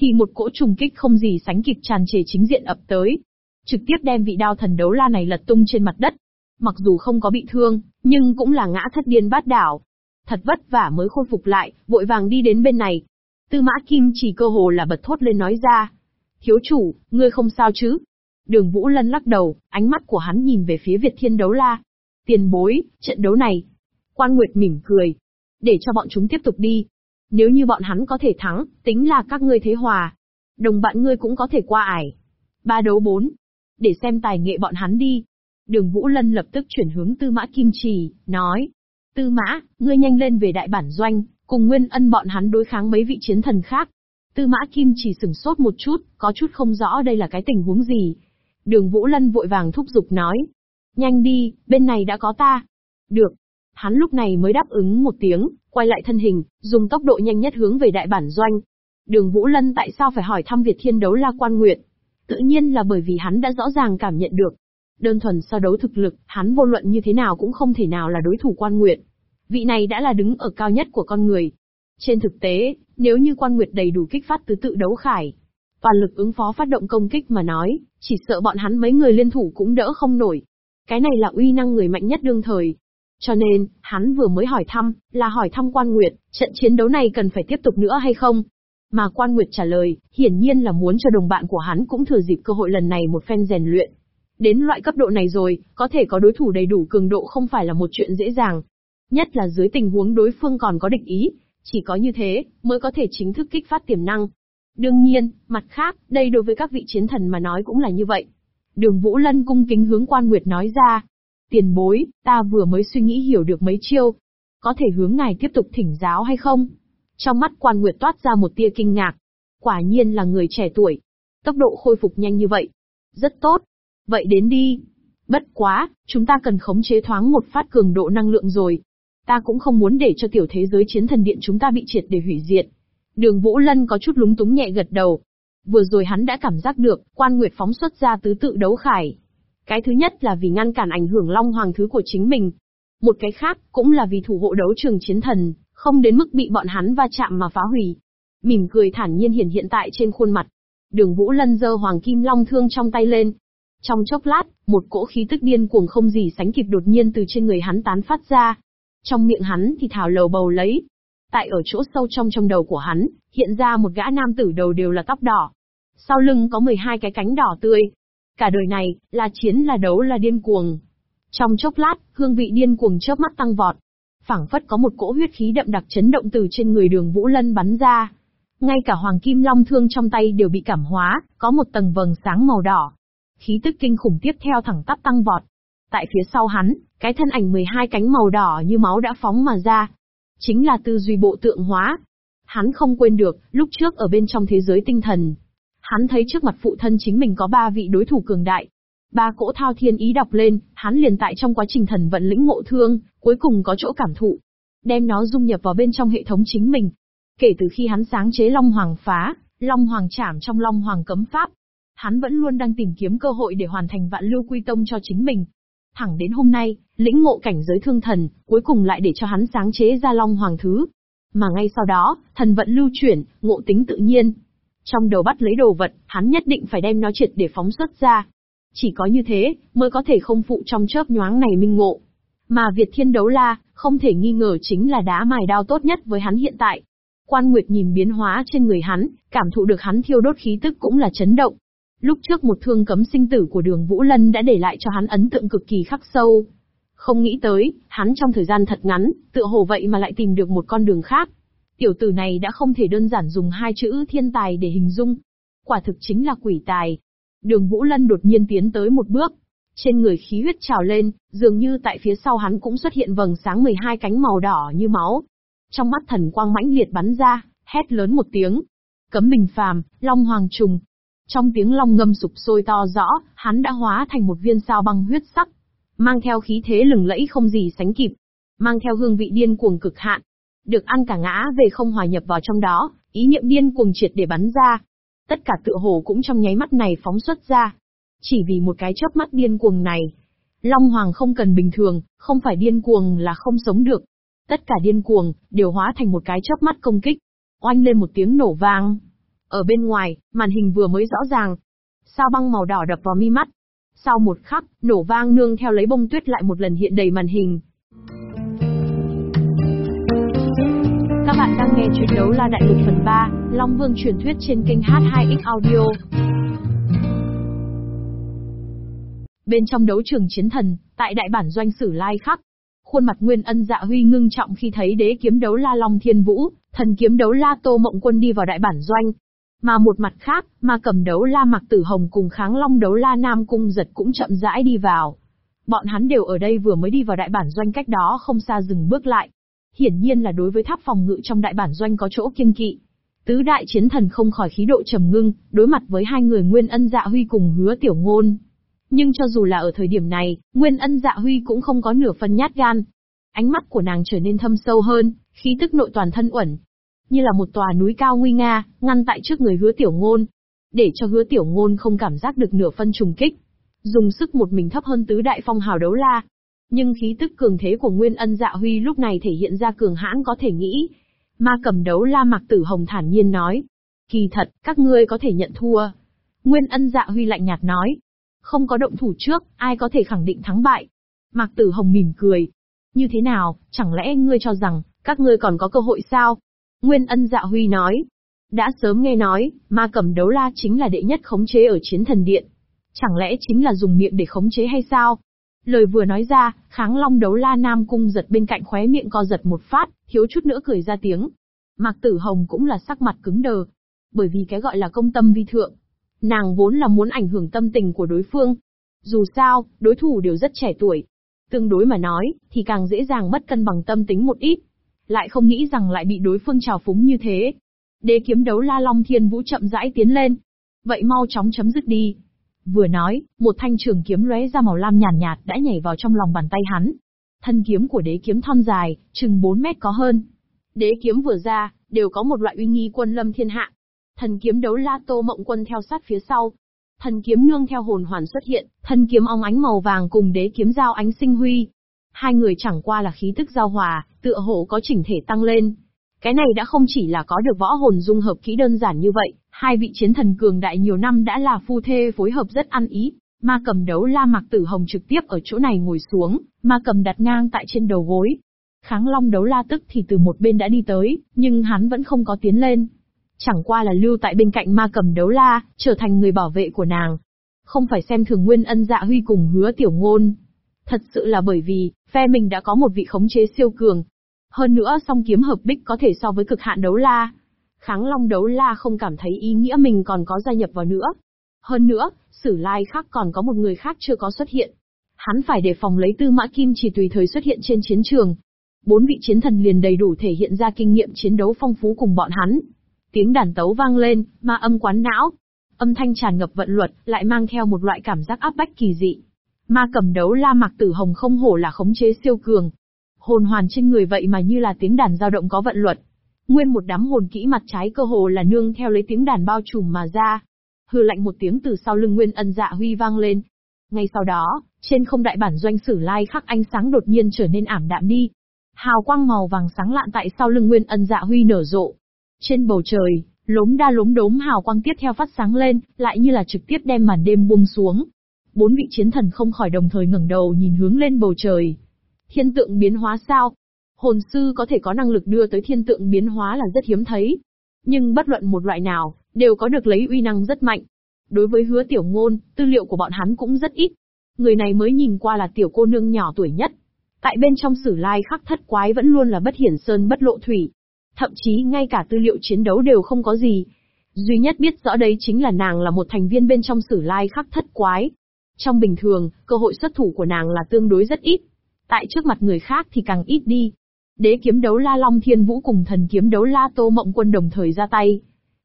thì một cỗ trùng kích không gì sánh kịp tràn trề chính diện ập tới. Trực tiếp đem vị đao thần đấu la này lật tung trên mặt đất. Mặc dù không có bị thương, nhưng cũng là ngã thất điên bát đảo. Thật vất vả mới khôi phục lại, vội vàng đi đến bên này. Tư mã kim chỉ cơ hồ là bật thốt lên nói ra. Thiếu chủ, ngươi không sao chứ? Đường Vũ Lân lắc đầu, ánh mắt của hắn nhìn về phía Việt Thiên đấu la. Tiền bối, trận đấu này. Quan Nguyệt mỉm cười. Để cho bọn chúng tiếp tục đi, nếu như bọn hắn có thể thắng, tính là các ngươi thế hòa. Đồng bạn ngươi cũng có thể qua ải. Ba đấu bốn. để xem tài nghệ bọn hắn đi. Đường Vũ Lân lập tức chuyển hướng Tư Mã Kim Trì, nói. Tư Mã, ngươi nhanh lên về đại bản doanh, cùng Nguyên Ân bọn hắn đối kháng mấy vị chiến thần khác. Tư Mã Kim Trì sửng sốt một chút, có chút không rõ đây là cái tình huống gì. Đường Vũ Lân vội vàng thúc giục nói. Nhanh đi, bên này đã có ta. Được. Hắn lúc này mới đáp ứng một tiếng, quay lại thân hình, dùng tốc độ nhanh nhất hướng về đại bản doanh. Đường Vũ Lân tại sao phải hỏi thăm Việt Thiên đấu La Quan Nguyệt? Tự nhiên là bởi vì hắn đã rõ ràng cảm nhận được. Đơn thuần so đấu thực lực, hắn vô luận như thế nào cũng không thể nào là đối thủ Quan Nguyệt. Vị này đã là đứng ở cao nhất của con người. Trên thực tế, nếu như Quan Nguyệt đầy đủ kích phát tứ tự đấu khải, toàn lực ứng phó phát động công kích mà nói, chỉ sợ bọn hắn mấy người liên thủ cũng đỡ không nổi. Cái này là uy năng người mạnh nhất đương thời. Cho nên, hắn vừa mới hỏi thăm, là hỏi thăm Quan Nguyệt, trận chiến đấu này cần phải tiếp tục nữa hay không? Mà Quan Nguyệt trả lời, hiển nhiên là muốn cho đồng bạn của hắn cũng thừa dịp cơ hội lần này một phen rèn luyện. Đến loại cấp độ này rồi, có thể có đối thủ đầy đủ cường độ không phải là một chuyện dễ dàng. Nhất là dưới tình huống đối phương còn có địch ý, chỉ có như thế, mới có thể chính thức kích phát tiềm năng. Đương nhiên, mặt khác, đây đối với các vị chiến thần mà nói cũng là như vậy. Đường Vũ Lân cung kính hướng quan nguyệt nói ra. Tiền bối, ta vừa mới suy nghĩ hiểu được mấy chiêu. Có thể hướng ngài tiếp tục thỉnh giáo hay không? Trong mắt quan nguyệt toát ra một tia kinh ngạc. Quả nhiên là người trẻ tuổi. Tốc độ khôi phục nhanh như vậy. Rất tốt. Vậy đến đi. Bất quá, chúng ta cần khống chế thoáng một phát cường độ năng lượng rồi. Ta cũng không muốn để cho tiểu thế giới chiến thần điện chúng ta bị triệt để hủy diệt. Đường Vũ Lân có chút lúng túng nhẹ gật đầu. Vừa rồi hắn đã cảm giác được, quan nguyệt phóng xuất ra tứ tự đấu khải. Cái thứ nhất là vì ngăn cản ảnh hưởng long hoàng thứ của chính mình. Một cái khác, cũng là vì thủ hộ đấu trường chiến thần, không đến mức bị bọn hắn va chạm mà phá hủy. Mỉm cười thản nhiên hiển hiện tại trên khuôn mặt. Đường Vũ Lân giơ hoàng kim long thương trong tay lên. Trong chốc lát, một cỗ khí tức điên cuồng không gì sánh kịp đột nhiên từ trên người hắn tán phát ra. Trong miệng hắn thì thảo lầu bầu lấy. Tại ở chỗ sâu trong trong đầu của hắn, hiện ra một gã nam tử đầu đều là tóc đỏ. Sau lưng có 12 cái cánh đỏ tươi. Cả đời này, là chiến là đấu là điên cuồng. Trong chốc lát, hương vị điên cuồng chớp mắt tăng vọt. phảng phất có một cỗ huyết khí đậm đặc chấn động từ trên người đường Vũ Lân bắn ra. Ngay cả hoàng kim long thương trong tay đều bị cảm hóa, có một tầng vầng sáng màu đỏ. Khí tức kinh khủng tiếp theo thẳng tắp tăng vọt. Tại phía sau hắn, cái thân ảnh 12 cánh màu đỏ như máu đã phóng mà ra. Chính là tư duy bộ tượng hóa. Hắn không quên được, lúc trước ở bên trong thế giới tinh thần. Hắn thấy trước mặt phụ thân chính mình có ba vị đối thủ cường đại. Ba cỗ thao thiên ý đọc lên, hắn liền tại trong quá trình thần vận lĩnh ngộ thương, cuối cùng có chỗ cảm thụ. Đem nó dung nhập vào bên trong hệ thống chính mình. Kể từ khi hắn sáng chế Long Hoàng phá, Long Hoàng chảm trong Long Hoàng cấm pháp, hắn vẫn luôn đang tìm kiếm cơ hội để hoàn thành vạn lưu quy tông cho chính mình. Thẳng đến hôm nay, lĩnh ngộ cảnh giới thương thần, cuối cùng lại để cho hắn sáng chế ra Long Hoàng Thứ. Mà ngay sau đó, thần vận lưu chuyển, ngộ tính tự nhiên. Trong đầu bắt lấy đồ vật, hắn nhất định phải đem nó triệt để phóng xuất ra. Chỉ có như thế, mới có thể không phụ trong chớp nhoáng này minh ngộ. Mà Việt Thiên Đấu La, không thể nghi ngờ chính là đá mài đao tốt nhất với hắn hiện tại. Quan Nguyệt nhìn biến hóa trên người hắn, cảm thụ được hắn thiêu đốt khí tức cũng là chấn động. Lúc trước một thương cấm sinh tử của đường Vũ Lân đã để lại cho hắn ấn tượng cực kỳ khắc sâu. Không nghĩ tới, hắn trong thời gian thật ngắn, tựa hồ vậy mà lại tìm được một con đường khác. Tiểu tử này đã không thể đơn giản dùng hai chữ thiên tài để hình dung. Quả thực chính là quỷ tài. Đường Vũ Lân đột nhiên tiến tới một bước. Trên người khí huyết trào lên, dường như tại phía sau hắn cũng xuất hiện vầng sáng 12 cánh màu đỏ như máu. Trong mắt thần quang mãnh liệt bắn ra, hét lớn một tiếng. Cấm bình phàm, long hoàng trùng, trong tiếng long ngâm sụp sôi to rõ, hắn đã hóa thành một viên sao băng huyết sắc, mang theo khí thế lừng lẫy không gì sánh kịp, mang theo hương vị điên cuồng cực hạn. Được ăn cả ngã về không hòa nhập vào trong đó, ý niệm điên cuồng triệt để bắn ra. Tất cả tựa hồ cũng trong nháy mắt này phóng xuất ra. Chỉ vì một cái chớp mắt điên cuồng này. Long Hoàng không cần bình thường, không phải điên cuồng là không sống được. Tất cả điên cuồng, đều hóa thành một cái chớp mắt công kích. Oanh lên một tiếng nổ vang. Ở bên ngoài, màn hình vừa mới rõ ràng. Sao băng màu đỏ đập vào mi mắt. Sau một khắc, nổ vang nương theo lấy bông tuyết lại một lần hiện đầy màn hình. Các bạn đang nghe chuyện đấu la đại lục phần 3, Long Vương truyền thuyết trên kênh H2X Audio. Bên trong đấu trường chiến thần, tại đại bản doanh sử lai khắc, khuôn mặt Nguyên Ân Dạ Huy ngưng trọng khi thấy đế kiếm đấu la Long Thiên Vũ, thần kiếm đấu la Tô Mộng Quân đi vào đại bản doanh, mà một mặt khác, ma cầm đấu la mặc tử hồng cùng kháng long đấu la nam cung giật cũng chậm rãi đi vào. Bọn hắn đều ở đây vừa mới đi vào đại bản doanh cách đó không xa dừng bước lại. Hiển nhiên là đối với tháp phòng ngự trong đại bản doanh có chỗ kiêng kỵ. Tứ đại chiến thần không khỏi khí độ trầm ngưng, đối mặt với hai người Nguyên Ân Dạ Huy cùng Hứa Tiểu Ngôn. Nhưng cho dù là ở thời điểm này, Nguyên Ân Dạ Huy cũng không có nửa phần nhát gan. Ánh mắt của nàng trở nên thâm sâu hơn, khí tức nội toàn thân uẩn. Như là một tòa núi cao nguy nga, ngăn tại trước người Hứa Tiểu Ngôn. Để cho Hứa Tiểu Ngôn không cảm giác được nửa phân trùng kích. Dùng sức một mình thấp hơn tứ đại phong hào đấu la. Nhưng khí tức cường thế của Nguyên Ân Dạ Huy lúc này thể hiện ra cường hãn có thể nghĩ, Ma cầm đấu la mặc tử hồng thản nhiên nói. Kỳ thật, các ngươi có thể nhận thua. Nguyên ân dạ huy lạnh nhạt nói. Không có động thủ trước, ai có thể khẳng định thắng bại. Mạc tử hồng mỉm cười. Như thế nào, chẳng lẽ ngươi cho rằng, các ngươi còn có cơ hội sao? Nguyên ân dạ huy nói. Đã sớm nghe nói, ma cầm đấu la chính là đệ nhất khống chế ở chiến thần điện. Chẳng lẽ chính là dùng miệng để khống chế hay sao? Lời vừa nói ra, kháng long đấu la nam cung giật bên cạnh khóe miệng co giật một phát, thiếu chút nữa cười ra tiếng. Mạc Tử Hồng cũng là sắc mặt cứng đờ. Bởi vì cái gọi là công tâm vi thượng. Nàng vốn là muốn ảnh hưởng tâm tình của đối phương. Dù sao, đối thủ đều rất trẻ tuổi. Tương đối mà nói, thì càng dễ dàng mất cân bằng tâm tính một ít. Lại không nghĩ rằng lại bị đối phương trào phúng như thế. Đế kiếm đấu la long thiên vũ chậm rãi tiến lên. Vậy mau chóng chấm dứt đi. Vừa nói, một thanh trường kiếm lóe ra màu lam nhàn nhạt, nhạt đã nhảy vào trong lòng bàn tay hắn. Thân kiếm của đế kiếm thon dài, chừng 4 mét có hơn. Đế kiếm vừa ra, đều có một loại uy nghi quân lâm thiên hạ. Thần kiếm đấu la tô mộng quân theo sát phía sau. Thần kiếm nương theo hồn hoàn xuất hiện, thần kiếm ong ánh màu vàng cùng đế kiếm giao ánh sinh huy. Hai người chẳng qua là khí tức giao hòa, tựa hồ có chỉnh thể tăng lên. Cái này đã không chỉ là có được võ hồn dung hợp kỹ đơn giản như vậy, hai vị chiến thần cường đại nhiều năm đã là phu thê phối hợp rất ăn ý. Ma cầm đấu la mặc tử hồng trực tiếp ở chỗ này ngồi xuống, ma cầm đặt ngang tại trên đầu gối. Kháng long đấu la tức thì từ một bên đã đi tới, nhưng hắn vẫn không có tiến lên. Chẳng qua là lưu tại bên cạnh ma cầm đấu la, trở thành người bảo vệ của nàng. Không phải xem thường nguyên ân dạ huy cùng hứa tiểu ngôn. Thật sự là bởi vì, phe mình đã có một vị khống chế siêu cường, hơn nữa song kiếm hợp bích có thể so với cực hạn đấu la. Kháng long đấu la không cảm thấy ý nghĩa mình còn có gia nhập vào nữa. Hơn nữa, sử lai khác còn có một người khác chưa có xuất hiện. Hắn phải đề phòng lấy tư mã kim chỉ tùy thời xuất hiện trên chiến trường. Bốn vị chiến thần liền đầy đủ thể hiện ra kinh nghiệm chiến đấu phong phú cùng bọn hắn. Tiếng đàn tấu vang lên, ma âm quán não. Âm thanh tràn ngập vận luật, lại mang theo một loại cảm giác áp bách kỳ dị. Ma cầm đấu la mặc tử hồng không hổ là khống chế siêu cường, Hồn hoàn trên người vậy mà như là tiếng đàn dao động có vận luật. Nguyên một đám hồn kỹ mặt trái cơ hồ là nương theo lấy tiếng đàn bao trùm mà ra. hừ lạnh một tiếng từ sau lưng Nguyên ân dạ huy vang lên. Ngay sau đó, trên không đại bản doanh sử lai khắc ánh sáng đột nhiên trở nên ảm đạm đi. Hào quang màu vàng sáng lạn tại sau lưng Nguyên ân dạ huy nở rộ. Trên bầu trời, lốm đa lốm đốm hào quang tiếp theo phát sáng lên, lại như là trực tiếp đem màn đêm buông xuống. Bốn vị chiến thần không khỏi đồng thời ngẩng đầu nhìn hướng lên bầu trời, Thiên tượng biến hóa sao? Hồn sư có thể có năng lực đưa tới thiên tượng biến hóa là rất hiếm thấy. Nhưng bất luận một loại nào, đều có được lấy uy năng rất mạnh. Đối với hứa tiểu ngôn, tư liệu của bọn hắn cũng rất ít. Người này mới nhìn qua là tiểu cô nương nhỏ tuổi nhất. Tại bên trong sử lai khắc thất quái vẫn luôn là bất hiển sơn bất lộ thủy. Thậm chí ngay cả tư liệu chiến đấu đều không có gì. Duy nhất biết rõ đấy chính là nàng là một thành viên bên trong sử lai khắc thất quái. Trong bình thường, cơ hội xuất thủ của nàng là tương đối rất ít. Tại trước mặt người khác thì càng ít đi. Đế kiếm đấu la Long Thiên Vũ cùng thần kiếm đấu la Tô Mộng Quân đồng thời ra tay.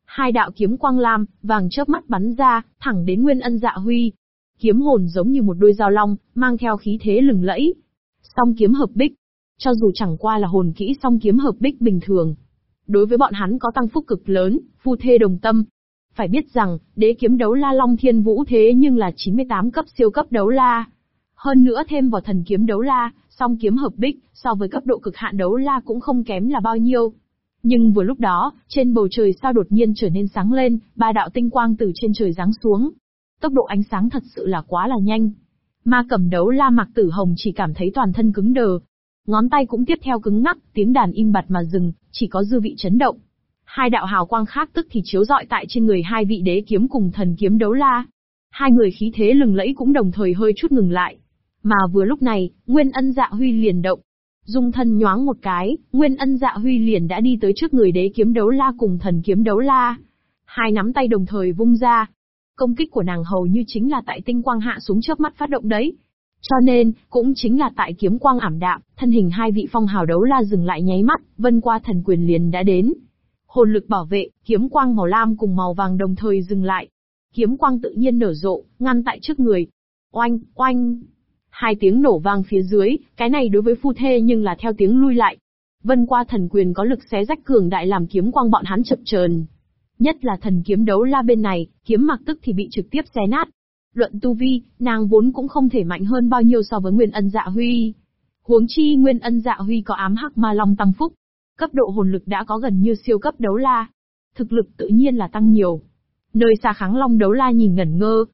Hai đạo kiếm quang lam, vàng chớp mắt bắn ra, thẳng đến Nguyên Ân Dạ Huy. Kiếm hồn giống như một đôi dao long, mang theo khí thế lừng lẫy. Song kiếm hợp bích. Cho dù chẳng qua là hồn kỹ song kiếm hợp bích bình thường. Đối với bọn hắn có tăng phúc cực lớn, phu thê đồng tâm, phải biết rằng, đế kiếm đấu la Long Thiên Vũ thế nhưng là 98 cấp siêu cấp đấu la. Hơn nữa thêm vào thần kiếm đấu la, song kiếm hợp bích, so với cấp độ cực hạn đấu la cũng không kém là bao nhiêu. Nhưng vừa lúc đó, trên bầu trời sao đột nhiên trở nên sáng lên, ba đạo tinh quang từ trên trời giáng xuống. Tốc độ ánh sáng thật sự là quá là nhanh. Ma cầm đấu la mặc tử hồng chỉ cảm thấy toàn thân cứng đờ. Ngón tay cũng tiếp theo cứng ngắc, tiếng đàn im bặt mà dừng, chỉ có dư vị chấn động. Hai đạo hào quang khác tức thì chiếu rọi tại trên người hai vị đế kiếm cùng thần kiếm đấu la. Hai người khí thế lừng lẫy cũng đồng thời hơi chút ngừng lại. Mà vừa lúc này, Nguyên Ân Dạ Huy liền động. Dung thân nhoáng một cái, Nguyên Ân Dạ Huy liền đã đi tới trước người đế kiếm đấu la cùng thần kiếm đấu la. Hai nắm tay đồng thời vung ra. Công kích của nàng hầu như chính là tại tinh quang hạ xuống chớp mắt phát động đấy. Cho nên, cũng chính là tại kiếm quang ảm đạm, thân hình hai vị phong hào đấu la dừng lại nháy mắt, vân qua thần quyền liền đã đến. Hồn lực bảo vệ, kiếm quang màu lam cùng màu vàng đồng thời dừng lại. Kiếm quang tự nhiên nở rộ, ngăn tại trước người. Oanh, oanh. Hai tiếng nổ vang phía dưới, cái này đối với phu thê nhưng là theo tiếng lui lại. Vân qua thần quyền có lực xé rách cường đại làm kiếm quang bọn hắn chập chờn. Nhất là thần kiếm đấu la bên này, kiếm mặc tức thì bị trực tiếp xé nát. Luận tu vi, nàng vốn cũng không thể mạnh hơn bao nhiêu so với Nguyên Ân Dạ Huy. Huống chi Nguyên Ân Dạ Huy có ám hắc ma long tăng phúc, cấp độ hồn lực đã có gần như siêu cấp đấu la. Thực lực tự nhiên là tăng nhiều. Nơi xa kháng long đấu la nhìn ngẩn ngơ.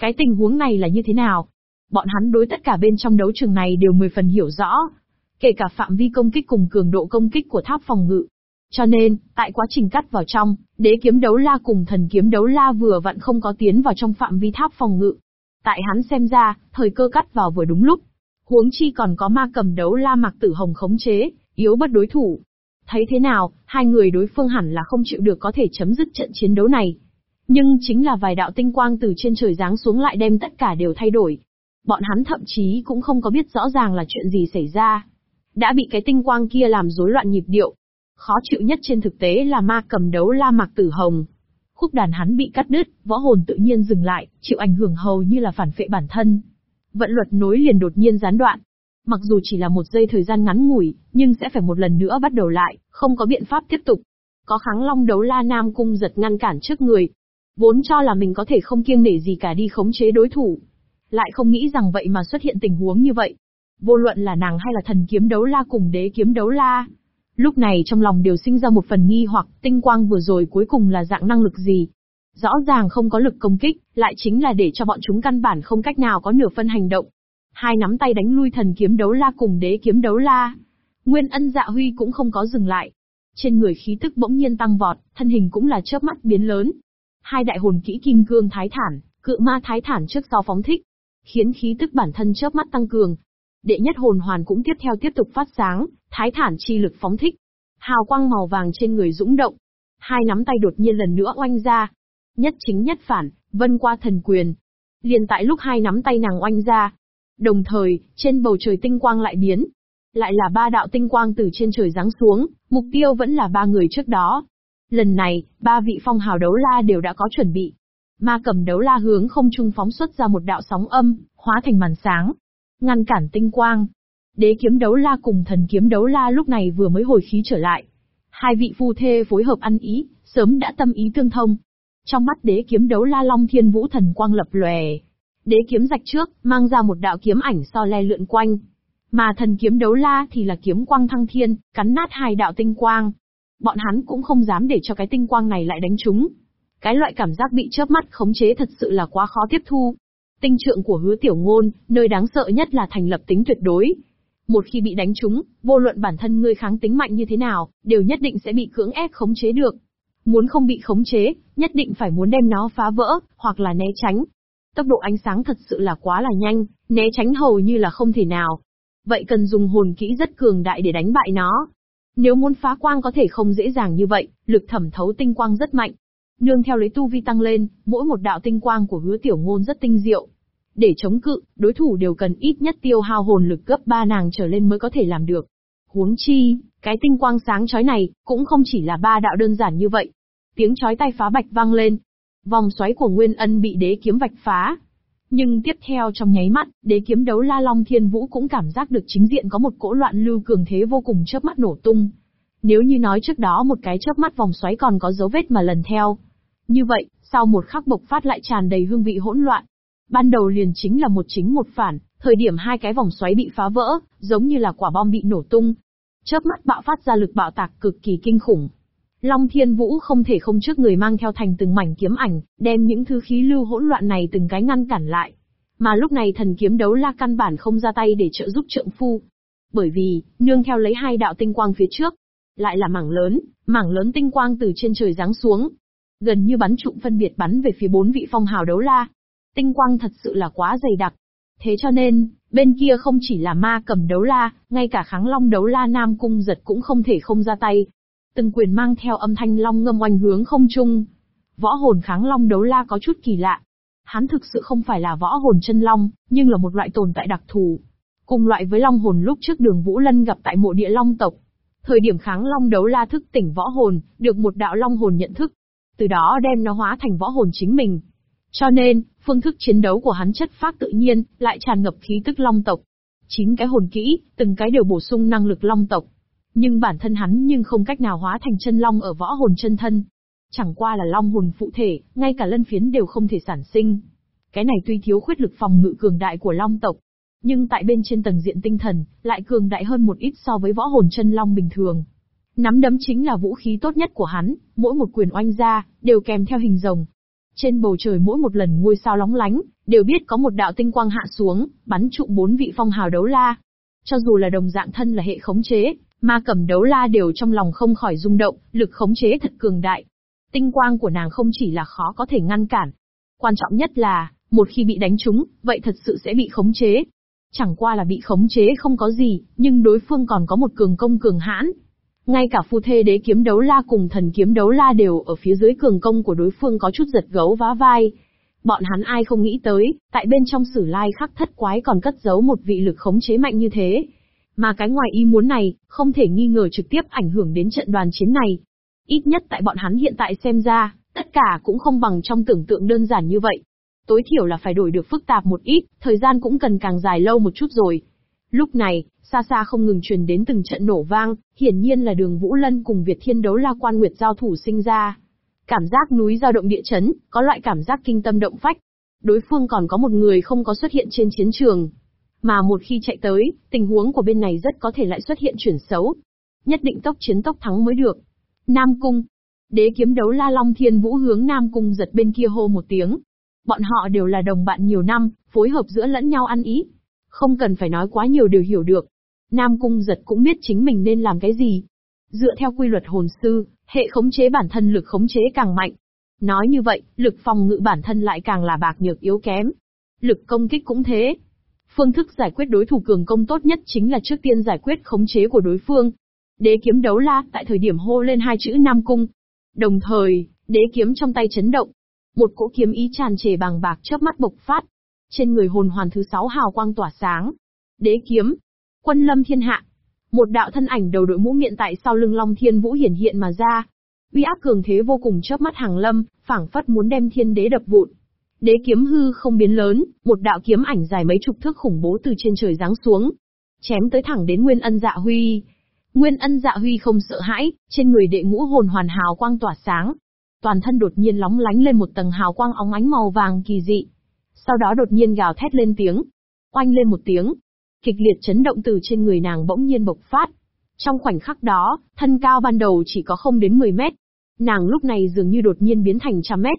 Cái tình huống này là như thế nào? Bọn hắn đối tất cả bên trong đấu trường này đều mười phần hiểu rõ. Kể cả phạm vi công kích cùng cường độ công kích của tháp phòng ngự. Cho nên, tại quá trình cắt vào trong, đế kiếm đấu la cùng thần kiếm đấu la vừa vặn không có tiến vào trong phạm vi tháp phòng ngự. Tại hắn xem ra, thời cơ cắt vào vừa đúng lúc. Huống chi còn có ma cầm đấu la mặc tử hồng khống chế, yếu bất đối thủ. Thấy thế nào, hai người đối phương hẳn là không chịu được có thể chấm dứt trận chiến đấu này. Nhưng chính là vài đạo tinh quang từ trên trời giáng xuống lại đem tất cả đều thay đổi. Bọn hắn thậm chí cũng không có biết rõ ràng là chuyện gì xảy ra. Đã bị cái tinh quang kia làm rối loạn nhịp điệu. Khó chịu nhất trên thực tế là ma cầm đấu la mạc tử hồng. Khúc đàn hắn bị cắt đứt, võ hồn tự nhiên dừng lại, chịu ảnh hưởng hầu như là phản phệ bản thân. Vận luật nối liền đột nhiên gián đoạn, Mặc dù chỉ là một giây thời gian ngắn ngủi, nhưng sẽ phải một lần nữa bắt đầu lại, không có biện pháp tiếp tục. Có kháng long đấu la nam cung giật ngăn cản trước người. Vốn cho là mình có thể không kiêng nể gì cả đi khống chế đối thủ. Lại không nghĩ rằng vậy mà xuất hiện tình huống như vậy. Vô luận là nàng hay là thần kiếm đấu la cùng đế kiếm đấu la. Lúc này trong lòng đều sinh ra một phần nghi hoặc tinh quang vừa rồi cuối cùng là dạng năng lực gì. Rõ ràng không có lực công kích, lại chính là để cho bọn chúng căn bản không cách nào có nửa phân hành động hai nắm tay đánh lui thần kiếm đấu la cùng đế kiếm đấu la. Nguyên ân dạ huy cũng không có dừng lại. Trên người khí tức bỗng nhiên tăng vọt, thân hình cũng là chớp mắt biến lớn. Hai đại hồn kỹ kim cương thái thản, cự ma thái thản trước sau phóng thích, khiến khí tức bản thân chớp mắt tăng cường. Đệ nhất hồn hoàn cũng tiếp theo tiếp tục phát sáng, thái thản chi lực phóng thích. Hào quang màu vàng trên người dũng động. Hai nắm tay đột nhiên lần nữa oanh ra. Nhất chính nhất phản, vân qua thần quyền. Liền tại lúc hai nắm tay nàng oanh ra, Đồng thời, trên bầu trời tinh quang lại biến. Lại là ba đạo tinh quang từ trên trời giáng xuống, mục tiêu vẫn là ba người trước đó. Lần này, ba vị phong hào đấu la đều đã có chuẩn bị. Ma cầm đấu la hướng không trung phóng xuất ra một đạo sóng âm, hóa thành màn sáng. Ngăn cản tinh quang. Đế kiếm đấu la cùng thần kiếm đấu la lúc này vừa mới hồi khí trở lại. Hai vị phu thê phối hợp ăn ý, sớm đã tâm ý tương thông. Trong mắt đế kiếm đấu la long thiên vũ thần quang lập lòe, Đế kiếm rạch trước, mang ra một đạo kiếm ảnh so le lượn quanh. Mà thần kiếm đấu la thì là kiếm quang thăng thiên, cắn nát hai đạo tinh quang. Bọn hắn cũng không dám để cho cái tinh quang này lại đánh chúng. Cái loại cảm giác bị chớp mắt khống chế thật sự là quá khó tiếp thu. Tinh trượng của hứa tiểu ngôn, nơi đáng sợ nhất là thành lập tính tuyệt đối. Một khi bị đánh trúng, vô luận bản thân ngươi kháng tính mạnh như thế nào, đều nhất định sẽ bị cưỡng ép khống chế được. Muốn không bị khống chế, nhất định phải muốn đem nó phá vỡ, hoặc là né tránh, Tốc độ ánh sáng thật sự là quá là nhanh, né tránh hầu như là không thể nào. Vậy cần dùng hồn kỹ rất cường đại để đánh bại nó. Nếu muốn phá quang có thể không dễ dàng như vậy, lực thẩm thấu tinh quang rất mạnh. Nương theo lấy tu vi tăng lên, mỗi một đạo tinh quang của hứa tiểu ngôn rất tinh diệu. Để chống cự, đối thủ đều cần ít nhất tiêu hao hồn lực gấp ba nàng trở lên mới có thể làm được. Huống chi, cái tinh quang sáng chói này, cũng không chỉ là ba đạo đơn giản như vậy. Tiếng chói tay phá bạch vang lên, Vòng xoáy của Nguyên Ân bị đế kiếm vạch phá. Nhưng tiếp theo trong nháy mắt, đế kiếm đấu La Long Thiên Vũ cũng cảm giác được chính diện có một cỗ loạn lưu cường thế vô cùng chớp mắt nổ tung. Nếu như nói trước đó một cái chớp mắt vòng xoáy còn có dấu vết mà lần theo. Như vậy, sau một khắc bộc phát lại tràn đầy hương vị hỗn loạn. Ban đầu liền chính là một chính một phản, thời điểm hai cái vòng xoáy bị phá vỡ, giống như là quả bom bị nổ tung. Chớp mắt bạo phát ra lực bạo tạc cực kỳ kinh khủng. Long Thiên Vũ không thể không trước người mang theo thành từng mảnh kiếm ảnh, đem những thứ khí lưu hỗn loạn này từng cái ngăn cản lại. Mà lúc này thần kiếm đấu la căn bản không ra tay để trợ giúp trượng phu. Bởi vì, nương theo lấy hai đạo tinh quang phía trước, lại là mảng lớn, mảng lớn tinh quang từ trên trời giáng xuống. Gần như bắn trụm phân biệt bắn về phía bốn vị phong hào đấu la. Tinh quang thật sự là quá dày đặc. Thế cho nên, bên kia không chỉ là ma cầm đấu la, ngay cả kháng long đấu la nam cung giật cũng không thể không ra tay, từng quyền mang theo âm thanh long ngâm oanh hướng không trung. Võ hồn kháng long đấu la có chút kỳ lạ. Hắn thực sự không phải là võ hồn chân long, nhưng là một loại tồn tại đặc thù. Cùng loại với long hồn lúc trước đường Vũ Lân gặp tại mộ địa long tộc. Thời điểm kháng long đấu la thức tỉnh võ hồn, được một đạo long hồn nhận thức. Từ đó đem nó hóa thành võ hồn chính mình. Cho nên, phương thức chiến đấu của hắn chất phác tự nhiên, lại tràn ngập khí tức long tộc. Chín cái hồn kỹ, từng cái đều bổ sung năng lực long tộc. Nhưng bản thân hắn nhưng không cách nào hóa thành chân long ở võ hồn chân thân. Chẳng qua là long hồn phụ thể, ngay cả lân phiến đều không thể sản sinh. Cái này tuy thiếu khuyết lực phòng ngự cường đại của long tộc, nhưng tại bên trên tầng diện tinh thần, lại cường đại hơn một ít so với võ hồn chân long bình thường. Nắm đấm chính là vũ khí tốt nhất của hắn, mỗi một quyền oanh ra, đều kèm theo hình rồng. Trên bầu trời mỗi một lần ngôi sao lóng lánh, đều biết có một đạo tinh quang hạ xuống, bắn trụ bốn vị phong hào đấu la. Cho dù là đồng dạng thân là hệ khống chế, mà cầm đấu la đều trong lòng không khỏi rung động, lực khống chế thật cường đại. Tinh quang của nàng không chỉ là khó có thể ngăn cản. Quan trọng nhất là, một khi bị đánh trúng, vậy thật sự sẽ bị khống chế. Chẳng qua là bị khống chế không có gì, nhưng đối phương còn có một cường công cường hãn. Ngay cả phu thê đế kiếm đấu la cùng thần kiếm đấu la đều ở phía dưới cường công của đối phương có chút giật gấu vá vai. Bọn hắn ai không nghĩ tới, tại bên trong sử lai khắc thất quái còn cất giấu một vị lực khống chế mạnh như thế. Mà cái ngoài ý muốn này, không thể nghi ngờ trực tiếp ảnh hưởng đến trận đoàn chiến này. Ít nhất tại bọn hắn hiện tại xem ra, tất cả cũng không bằng trong tưởng tượng đơn giản như vậy. Tối thiểu là phải đổi được phức tạp một ít, thời gian cũng cần càng dài lâu một chút rồi. Lúc này, xa xa không ngừng truyền đến từng trận nổ vang, hiển nhiên là đường Vũ Lân cùng Việt Thiên đấu la quan nguyệt giao thủ sinh ra. Cảm giác núi giao động địa chấn, có loại cảm giác kinh tâm động phách. Đối phương còn có một người không có xuất hiện trên chiến trường. Mà một khi chạy tới, tình huống của bên này rất có thể lại xuất hiện chuyển xấu. Nhất định tốc chiến tốc thắng mới được. Nam Cung. Đế kiếm đấu la Long Thiên Vũ hướng Nam Cung giật bên kia hô một tiếng. Bọn họ đều là đồng bạn nhiều năm, phối hợp giữa lẫn nhau ăn ý. Không cần phải nói quá nhiều đều hiểu được. Nam Cung giật cũng biết chính mình nên làm cái gì. Dựa theo quy luật hồn sư, hệ khống chế bản thân lực khống chế càng mạnh. Nói như vậy, lực phòng ngự bản thân lại càng là bạc nhược yếu kém. Lực công kích cũng thế. Phương thức giải quyết đối thủ cường công tốt nhất chính là trước tiên giải quyết khống chế của đối phương. Đế kiếm đấu la tại thời điểm hô lên hai chữ Nam Cung. Đồng thời, đế kiếm trong tay chấn động. Một cỗ kiếm ý tràn trề bằng bạc chớp mắt bộc phát. Trên người hồn hoàn thứ sáu hào quang tỏa sáng. Đế kiếm, Quân lâm thiên hạ. Một đạo thân ảnh đầu đội mũ miệng tại sau lưng Long Thiên Vũ hiển hiện mà ra. Uy áp cường thế vô cùng chớp mắt hàng lâm, phảng phất muốn đem thiên đế đập vụn. Đế kiếm hư không biến lớn, một đạo kiếm ảnh dài mấy chục thước khủng bố từ trên trời giáng xuống, chém tới thẳng đến Nguyên Ân Dạ Huy. Nguyên Ân Dạ Huy không sợ hãi, trên người đệ ngũ hồn hoàn hào quang tỏa sáng, toàn thân đột nhiên lóng lánh lên một tầng hào quang óng ánh màu vàng kỳ dị. Sau đó đột nhiên gào thét lên tiếng, oanh lên một tiếng, Kịch liệt chấn động từ trên người nàng bỗng nhiên bộc phát. Trong khoảnh khắc đó, thân cao ban đầu chỉ có không đến 10 mét. Nàng lúc này dường như đột nhiên biến thành trăm mét.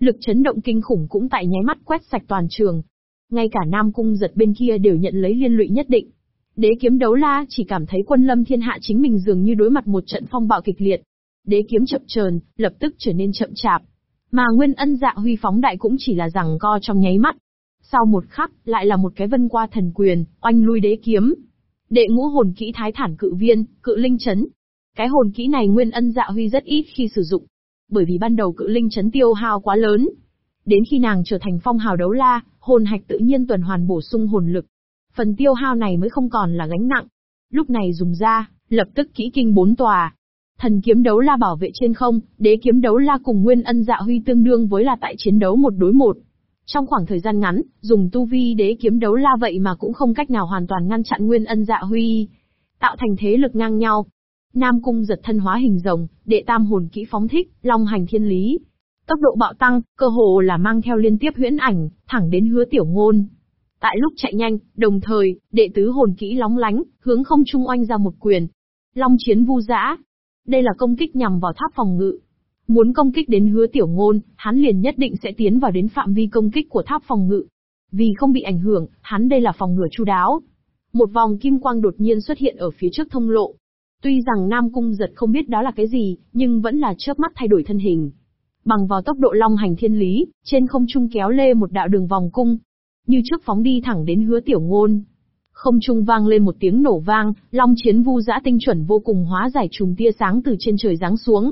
Lực chấn động kinh khủng cũng tại nháy mắt quét sạch toàn trường. Ngay cả Nam Cung giật bên kia đều nhận lấy liên lụy nhất định. Đế kiếm đấu la chỉ cảm thấy quân lâm thiên hạ chính mình dường như đối mặt một trận phong bạo kịch liệt. Đế kiếm chậm chờn, lập tức trở nên chậm chạp. Mà nguyên ân dạ huy phóng đại cũng chỉ là rằng co trong nháy mắt. Sau một khắc, lại là một cái vân qua thần quyền, oanh lui đế kiếm. Đệ ngũ hồn kỹ thái thản cự viên, cự linh chấn. Cái hồn kỹ này nguyên ân dạ huy rất ít khi sử dụng. Bởi vì ban đầu cự linh chấn tiêu hao quá lớn. Đến khi nàng trở thành phong hào đấu la, hồn hạch tự nhiên tuần hoàn bổ sung hồn lực. Phần tiêu hao này mới không còn là gánh nặng. Lúc này dùng ra, lập tức kỹ kinh bốn tòa, thần kiếm đấu la bảo vệ trên không, đế kiếm đấu la cùng nguyên ân dạ huy tương đương với là tại chiến đấu một đối một. Trong khoảng thời gian ngắn, dùng tu vi đế kiếm đấu la vậy mà cũng không cách nào hoàn toàn ngăn chặn nguyên ân dạ huy. Tạo thành thế lực ngang nhau. Nam cung giật thân hóa hình rồng, đệ tam hồn kỹ phóng thích, long hành thiên lý. Tốc độ bạo tăng, cơ hồ là mang theo liên tiếp huyễn ảnh, thẳng đến hứa tiểu ngôn. Tại lúc chạy nhanh, đồng thời, đệ tứ hồn kỹ lóng lánh, hướng không trung oanh ra một quyền. Long chiến vu dã. Đây là công kích nhằm vào tháp phòng ngự, Muốn công kích đến hứa tiểu ngôn, hắn liền nhất định sẽ tiến vào đến phạm vi công kích của tháp phòng ngự. Vì không bị ảnh hưởng, hắn đây là phòng ngừa chu đáo. Một vòng kim quang đột nhiên xuất hiện ở phía trước thông lộ. Tuy rằng Nam Cung giật không biết đó là cái gì, nhưng vẫn là chớp mắt thay đổi thân hình. Bằng vào tốc độ long hành thiên lý, trên không trung kéo lê một đạo đường vòng cung. Như trước phóng đi thẳng đến hứa tiểu ngôn. Không trung vang lên một tiếng nổ vang, long chiến vu dã tinh chuẩn vô cùng hóa giải trùng tia sáng từ trên trời giáng xuống,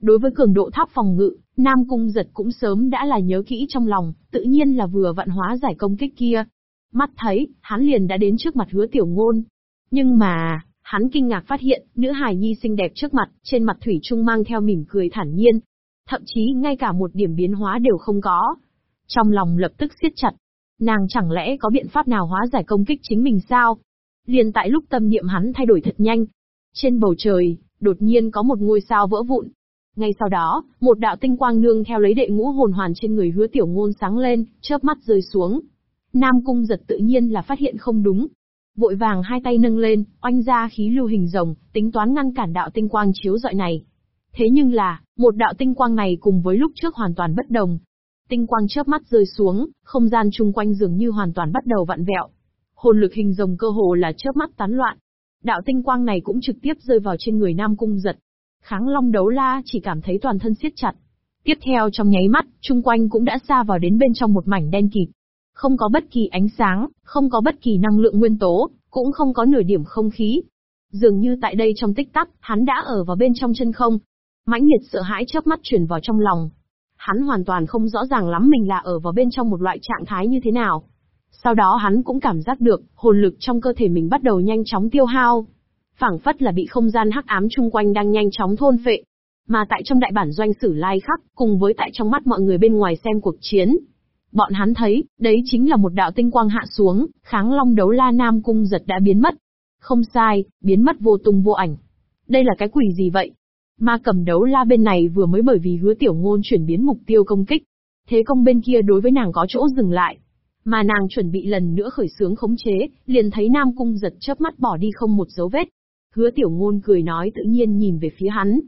Đối với cường độ tháp phòng ngự, Nam Cung giật cũng sớm đã là nhớ kỹ trong lòng, tự nhiên là vừa vận hóa giải công kích kia. Mắt thấy, hắn liền đã đến trước mặt hứa tiểu ngôn. Nhưng mà, hắn kinh ngạc phát hiện, nữ hài nhi xinh đẹp trước mặt, trên mặt Thủy Trung mang theo mỉm cười thản nhiên. Thậm chí ngay cả một điểm biến hóa đều không có. Trong lòng lập tức siết chặt. Nàng chẳng lẽ có biện pháp nào hóa giải công kích chính mình sao? Liền tại lúc tâm niệm hắn thay đổi thật nhanh. Trên bầu trời, đột nhiên có một ngôi sao vỡ vụn, ngay sau đó, một đạo tinh quang nương theo lấy đệ ngũ hồn hoàn trên người hứa tiểu ngôn sáng lên, chớp mắt rơi xuống. Nam cung giật tự nhiên là phát hiện không đúng. Vội vàng hai tay nâng lên, oanh ra khí lưu hình rồng, tính toán ngăn cản đạo tinh quang chiếu dọi này. Thế nhưng là, một đạo tinh quang này cùng với lúc trước hoàn toàn bất đồng. Tinh quang chớp mắt rơi xuống, không gian chung quanh dường như hoàn toàn bắt đầu vặn vẹo. Hồn lực hình rồng cơ hồ là chớp mắt tán loạn. Đạo tinh quang này cũng trực tiếp rơi vào trên người Nam Cung giật, Kháng Long đấu la chỉ cảm thấy toàn thân siết chặt. Tiếp theo trong nháy mắt, chung quanh cũng đã xa vào đến bên trong một mảnh đen kịt. Không có bất kỳ ánh sáng, không có bất kỳ năng lượng nguyên tố, cũng không có nửa điểm không khí. Dường như tại đây trong tích tắc, hắn đã ở vào bên trong chân không. Mãnh liệt sợ hãi chớp mắt truyền vào trong lòng. Hắn hoàn toàn không rõ ràng lắm mình là ở vào bên trong một loại trạng thái như thế nào. Sau đó hắn cũng cảm giác được, hồn lực trong cơ thể mình bắt đầu nhanh chóng tiêu hao phảng phất là bị không gian hắc ám chung quanh đang nhanh chóng thôn phệ. Mà tại trong đại bản doanh sử lai khắc, cùng với tại trong mắt mọi người bên ngoài xem cuộc chiến, bọn hắn thấy, đấy chính là một đạo tinh quang hạ xuống, kháng long đấu la nam cung giật đã biến mất. Không sai, biến mất vô tung vô ảnh. Đây là cái quỷ gì vậy? Ma cầm đấu la bên này vừa mới bởi vì hứa tiểu ngôn chuyển biến mục tiêu công kích. Thế công bên kia đối với nàng có chỗ dừng lại. Mà nàng chuẩn bị lần nữa khởi sướng khống chế, liền thấy Nam Cung giật chớp mắt bỏ đi không một dấu vết. Hứa tiểu ngôn cười nói tự nhiên nhìn về phía hắn.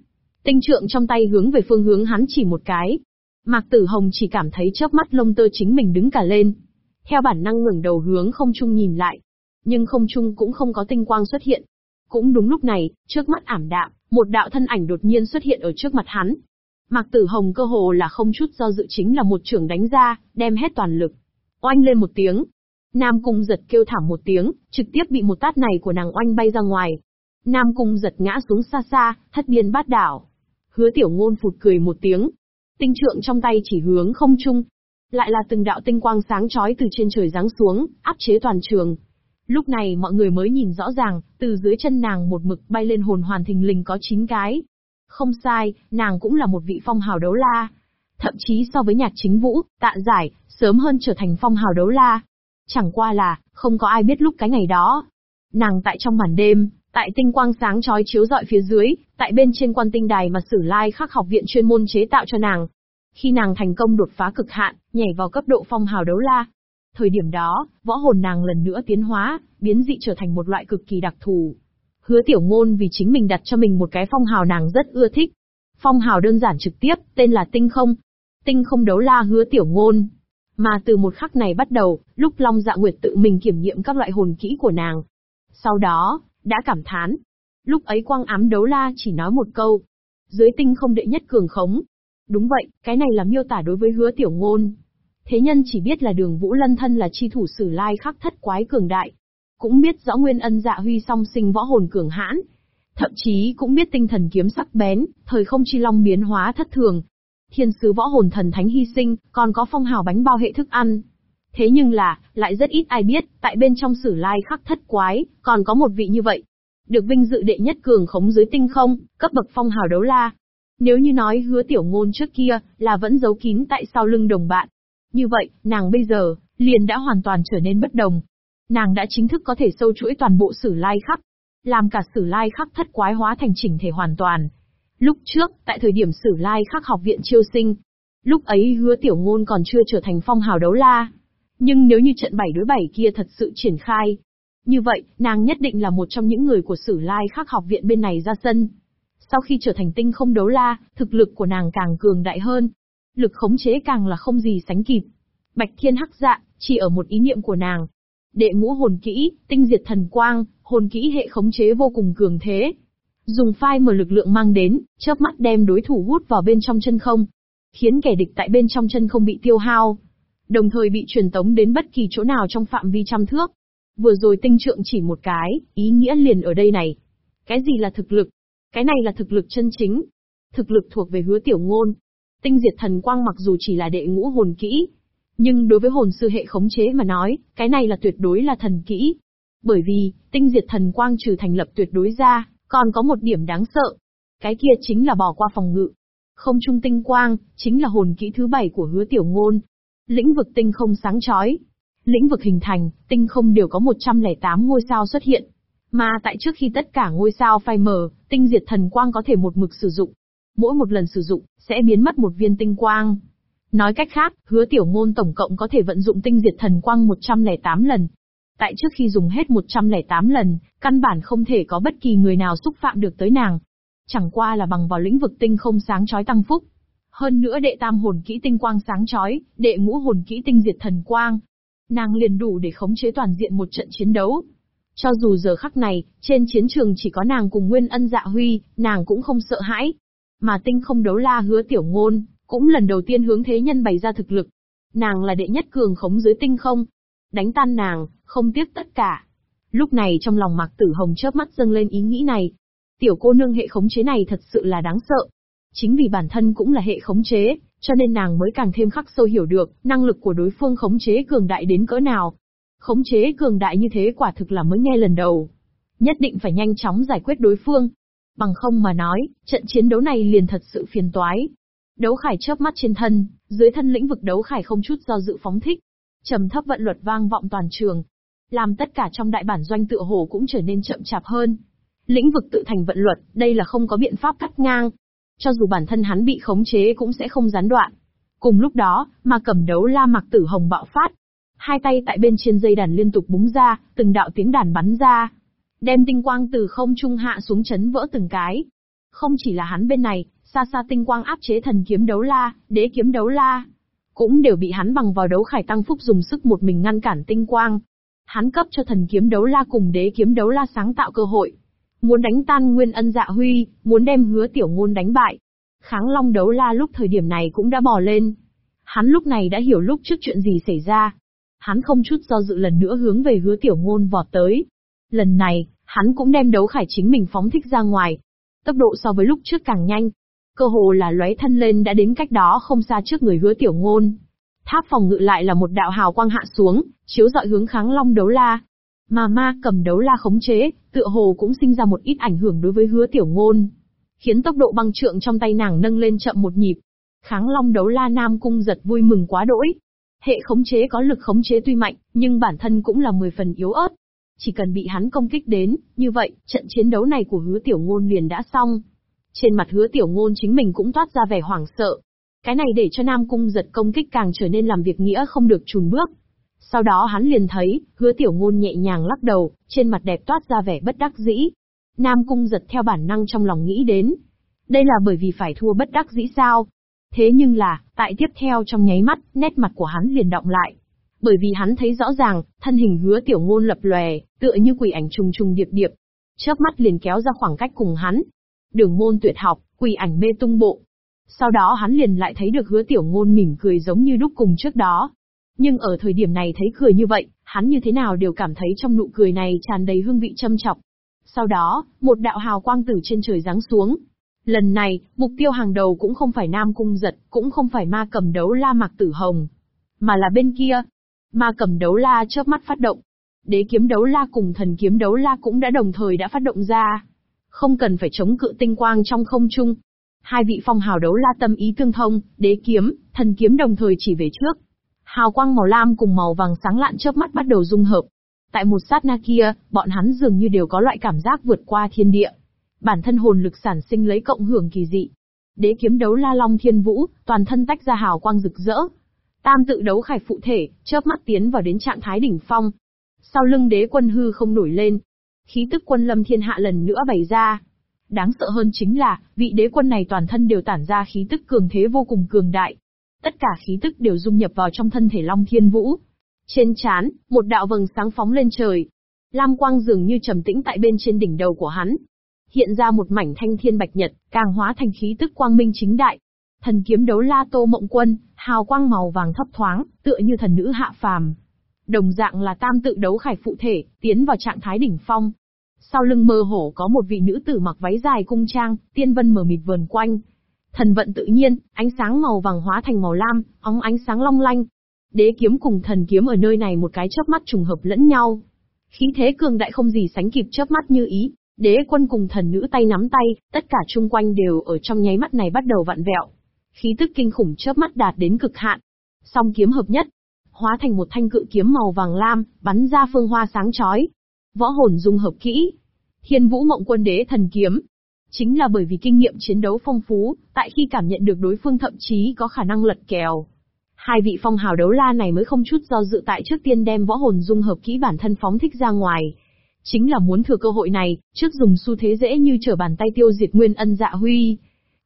Tinh trượng trong tay hướng về phương hướng hắn chỉ một cái. Mạc Tử Hồng chỉ cảm thấy chớp mắt lông tơ chính mình đứng cả lên. Theo bản năng ngẩng đầu hướng không trung nhìn lại. Nhưng không trung cũng không có tinh quang xuất hiện. Cũng đúng lúc này, trước mắt ảm đạm, một đạo thân ảnh đột nhiên xuất hiện ở trước mặt hắn. Mạc Tử Hồng cơ hồ là không chút do dự chính là một trưởng đánh ra, đem hết toàn lực. Oanh lên một tiếng. Nam Cung giật kêu thảm một tiếng, trực tiếp bị một tát này của nàng oanh bay ra ngoài, Nam cung giật ngã xuống xa xa, thất điên bát đảo. Hứa tiểu ngôn phụt cười một tiếng. Tinh trượng trong tay chỉ hướng không trung. Lại là từng đạo tinh quang sáng chói từ trên trời giáng xuống, áp chế toàn trường. Lúc này mọi người mới nhìn rõ ràng, từ dưới chân nàng một mực bay lên hồn hoàn thình lình có 9 cái. Không sai, nàng cũng là một vị phong hào đấu la. Thậm chí so với nhạc chính vũ, tạ giải, sớm hơn trở thành phong hào đấu la. Chẳng qua là, không có ai biết lúc cái ngày đó. Nàng tại trong màn đêm, Tại tinh quang sáng chói chiếu rọi phía dưới, tại bên trên quan tinh đài mà Sử Lai Khắc học viện chuyên môn chế tạo cho nàng. Khi nàng thành công đột phá cực hạn, nhảy vào cấp độ phong hào đấu la. Thời điểm đó, võ hồn nàng lần nữa tiến hóa, biến dị trở thành một loại cực kỳ đặc thù. Hứa tiểu ngôn vì chính mình đặt cho mình một cái phong hào nàng rất ưa thích. Phong hào đơn giản trực tiếp, tên là tinh không. Tinh không đấu la hứa tiểu ngôn. Mà từ một khắc này bắt đầu, lúc Long Dạ Nguyệt tự mình kiểm nghiệm các loại hồn kỹ của nàng. Sau đó, đã cảm thán. Lúc ấy quang ám đấu la chỉ nói một câu. Dưới tinh không đệ nhất cường khống. Đúng vậy, cái này là miêu tả đối với hứa tiểu ngôn. Thế nhân chỉ biết là đường Vũ Lân thân là chi thủ sử lai khắc thất quái cường đại. Cũng biết rõ nguyên ân dạ huy song sinh võ hồn cường hãn. Thậm chí cũng biết tinh thần kiếm sắc bén, thời không chi long biến hóa thất thường. Thiên sứ võ hồn thần thánh hy sinh, còn có phong hào bánh bao hệ thức ăn, Thế nhưng là, lại rất ít ai biết, tại bên trong sử lai khắc thất quái, còn có một vị như vậy. Được vinh dự đệ nhất cường khống dưới tinh không, cấp bậc phong hào đấu la. Nếu như nói hứa tiểu ngôn trước kia, là vẫn giấu kín tại sau lưng đồng bạn. Như vậy, nàng bây giờ, liền đã hoàn toàn trở nên bất đồng. Nàng đã chính thức có thể sâu chuỗi toàn bộ sử lai khắc. Làm cả sử lai khắc thất quái hóa thành chỉnh thể hoàn toàn. Lúc trước, tại thời điểm sử lai khắc học viện chiêu sinh, lúc ấy hứa tiểu ngôn còn chưa trở thành phong hào đấu la, nhưng nếu như trận 7 đối 7 kia thật sự triển khai, như vậy, nàng nhất định là một trong những người của Sử Lai Khắc học viện bên này ra sân. Sau khi trở thành tinh không đấu la, thực lực của nàng càng cường đại hơn. Lực khống chế càng là không gì sánh kịp. Bạch Thiên Hắc Dạ, chỉ ở một ý niệm của nàng. Đệ ngũ hồn kỹ, tinh diệt thần quang, hồn kỹ hệ khống chế vô cùng cường thế. Dùng phai mở lực lượng mang đến, chớp mắt đem đối thủ hút vào bên trong chân không. Khiến kẻ địch tại bên trong chân không bị tiêu hao, đồng thời bị truyền tống đến bất kỳ chỗ nào trong phạm vi trăm thước. Vừa rồi tinh trượng chỉ một cái, ý nghĩa liền ở đây này. Cái gì là thực lực? Cái này là thực lực chân chính. Thực lực thuộc về hứa tiểu ngôn. Tinh diệt thần quang mặc dù chỉ là đệ ngũ hồn kỹ, nhưng đối với hồn sư hệ khống chế mà nói, cái này là tuyệt đối là thần kỹ. Bởi vì, tinh diệt thần quang trừ thành lập tuyệt đối ra, còn có một điểm đáng sợ. Cái kia chính là bỏ qua phòng ngự. Không trung tinh quang, chính là hồn kỹ thứ bảy của hứa tiểu ngôn. Lĩnh vực tinh không sáng chói. Lĩnh vực hình thành, tinh không đều có 108 ngôi sao xuất hiện. Mà tại trước khi tất cả ngôi sao phai mờ, tinh diệt thần quang có thể một mực sử dụng. Mỗi một lần sử dụng, sẽ biến mất một viên tinh quang. Nói cách khác, hứa tiểu ngôn tổng cộng có thể vận dụng tinh diệt thần quang 108 lần. Tại trước khi dùng hết 108 lần, căn bản không thể có bất kỳ người nào xúc phạm được tới nàng. Chẳng qua là bằng vào lĩnh vực tinh không sáng chói tăng phúc. Hơn nữa đệ tam hồn kỹ tinh quang sáng chói, đệ ngũ hồn kỹ tinh diệt thần quang. Nàng liền đủ để khống chế toàn diện một trận chiến đấu. Cho dù giờ khắc này, trên chiến trường chỉ có nàng cùng Nguyên Ân Dạ Huy, nàng cũng không sợ hãi. Mà tinh không đấu la hứa tiểu ngôn, cũng lần đầu tiên hướng thế nhân bày ra thực lực. Nàng là đệ nhất cường khống dưới tinh không. Đánh tan nàng, không tiếc tất cả. Lúc này trong lòng Mạc Tử Hồng chớp mắt dâng lên ý nghĩ này. Tiểu cô nương hệ khống chế này thật sự là đáng sợ. Chính vì bản thân cũng là hệ khống chế, cho nên nàng mới càng thêm khắc sâu hiểu được năng lực của đối phương khống chế cường đại đến cỡ nào. Khống chế cường đại như thế quả thực là mới nghe lần đầu. Nhất định phải nhanh chóng giải quyết đối phương. Bằng không mà nói, trận chiến đấu này liền thật sự phiền toái. Đấu khải chớp mắt trên thân, dưới thân lĩnh vực đấu khải không chút do dự phóng thích. Trầm thấp vận luật vang vọng toàn trường. Làm tất cả trong đại bản doanh tựa hồ cũng trở nên chậm chạp hơn. Lĩnh vực tự thành vận luật, đây là không có biện pháp cắt ngang. Cho dù bản thân hắn bị khống chế cũng sẽ không gián đoạn. Cùng lúc đó, mà cầm đấu la mặc tử hồng bạo phát. Hai tay tại bên trên dây đàn liên tục búng ra, từng đạo tiếng đàn bắn ra. Đem tinh quang từ không trung hạ xuống chấn vỡ từng cái. Không chỉ là hắn bên này, xa xa tinh quang áp chế thần kiếm đấu la, đế kiếm đấu la, cũng đều bị hắn bằng vào đấu khải tăng phúc dùng sức một mình ngăn cản tinh quang. Hắn cấp cho thần kiếm đấu la cùng đế kiếm đấu la sáng tạo cơ hội. Muốn đánh tan nguyên ân dạ huy, muốn đem hứa tiểu ngôn đánh bại. Kháng long đấu la lúc thời điểm này cũng đã bỏ lên. Hắn lúc này đã hiểu lúc trước chuyện gì xảy ra. Hắn không chút do dự lần nữa hướng về hứa tiểu ngôn vọt tới. Lần này, hắn cũng đem đấu khải chính mình phóng thích ra ngoài. Tốc độ so với lúc trước càng nhanh, Cơ hồ là lóe thân lên đã đến cách đó không xa trước người hứa tiểu ngôn. Tháp phòng ngự lại là một đạo hào quang hạ xuống, chiếu dọi hướng kháng long đấu la. Mà ma cầm đấu la khống chế, tựa hồ cũng sinh ra một ít ảnh hưởng đối với hứa tiểu ngôn. Khiến tốc độ băng trượng trong tay nàng nâng lên chậm một nhịp. Kháng long đấu la nam cung giật vui mừng quá đỗi. Hệ khống chế có lực khống chế tuy mạnh, nhưng bản thân cũng là 10 phần yếu ớt. Chỉ cần bị hắn công kích đến, như vậy, trận chiến đấu này của hứa tiểu ngôn liền đã xong. Trên mặt hứa tiểu ngôn chính mình cũng toát ra vẻ hoảng sợ. Cái này để cho Nam Cung giật công kích càng trở nên làm việc nghĩa không được chùn bước. Sau đó hắn liền thấy, hứa tiểu ngôn nhẹ nhàng lắc đầu, trên mặt đẹp toát ra vẻ bất đắc dĩ. Nam Cung giật theo bản năng trong lòng nghĩ đến. Đây là bởi vì phải thua bất đắc dĩ sao? Thế nhưng là, tại tiếp theo trong nháy mắt, nét mặt của hắn liền động lại. Bởi vì hắn thấy rõ ràng, thân hình hứa tiểu ngôn lập lòe, tựa như quỷ ảnh trùng trùng điệp điệp. Chớp mắt liền kéo ra khoảng cách cùng hắn, đường môn tuyệt học, quỷ ảnh mê tung bộ. Sau đó hắn liền lại thấy được hứa tiểu ngôn mỉm cười giống như đúc cùng trước đó. Nhưng ở thời điểm này thấy cười như vậy, hắn như thế nào đều cảm thấy trong nụ cười này tràn đầy hương vị châm chọc. Sau đó, một đạo hào quang từ trên trời giáng xuống. Lần này, mục tiêu hàng đầu cũng không phải Nam Cung Giật, cũng không phải ma cầm đấu la mạc tử hồng. Mà là bên kia. Ma cầm đấu la chớp mắt phát động. Đế kiếm đấu la cùng thần kiếm đấu la cũng đã đồng thời đã phát động ra không cần phải chống cự tinh quang trong không trung. Hai vị phong hào đấu la tâm ý tương thông, đế kiếm, thần kiếm đồng thời chỉ về trước. Hào quang màu lam cùng màu vàng sáng lạn chớp mắt bắt đầu dung hợp. Tại một sát na kia, bọn hắn dường như đều có loại cảm giác vượt qua thiên địa. Bản thân hồn lực sản sinh lấy cộng hưởng kỳ dị. Đế kiếm đấu la long thiên vũ, toàn thân tách ra hào quang rực rỡ. Tam tự đấu khải phụ thể, chớp mắt tiến vào đến trạng thái đỉnh phong. Sau lưng đế quân hư không nổi lên, khí tức quân lâm thiên hạ lần nữa bày ra. Đáng sợ hơn chính là, vị đế quân này toàn thân đều tản ra khí tức cường thế vô cùng cường đại. Tất cả khí tức đều dung nhập vào trong thân thể Long Thiên Vũ. Trên chán, một đạo vầng sáng phóng lên trời. Lam quang dường như trầm tĩnh tại bên trên đỉnh đầu của hắn. Hiện ra một mảnh thanh thiên bạch nhật, càng hóa thành khí tức quang minh chính đại. Thần kiếm đấu la tô mộng quân, hào quang màu vàng thấp thoáng, tựa như thần nữ hạ phàm. Đồng dạng là tam tự đấu khải phụ thể, tiến vào trạng thái đỉnh phong. Sau lưng mơ hổ có một vị nữ tử mặc váy dài cung trang, tiên vân mờ mịt vờn quanh. Thần vận tự nhiên, ánh sáng màu vàng hóa thành màu lam, óng ánh sáng long lanh. Đế kiếm cùng thần kiếm ở nơi này một cái chớp mắt trùng hợp lẫn nhau. Khí thế cường đại không gì sánh kịp chớp mắt như ý, đế quân cùng thần nữ tay nắm tay, tất cả chung quanh đều ở trong nháy mắt này bắt đầu vặn vẹo. Khí tức kinh khủng chớp mắt đạt đến cực hạn. Song kiếm hợp nhất, hóa thành một thanh cự kiếm màu vàng lam, bắn ra phương hoa sáng chói. Võ hồn dung hợp kỹ. Thiên Vũ Mộng Quân Đế thần kiếm. Chính là bởi vì kinh nghiệm chiến đấu phong phú, tại khi cảm nhận được đối phương thậm chí có khả năng lật kèo. Hai vị phong hào đấu la này mới không chút do dự tại trước tiên đem võ hồn dung hợp kỹ bản thân phóng thích ra ngoài. Chính là muốn thừa cơ hội này, trước dùng xu thế dễ như trở bàn tay tiêu diệt nguyên ân dạ huy.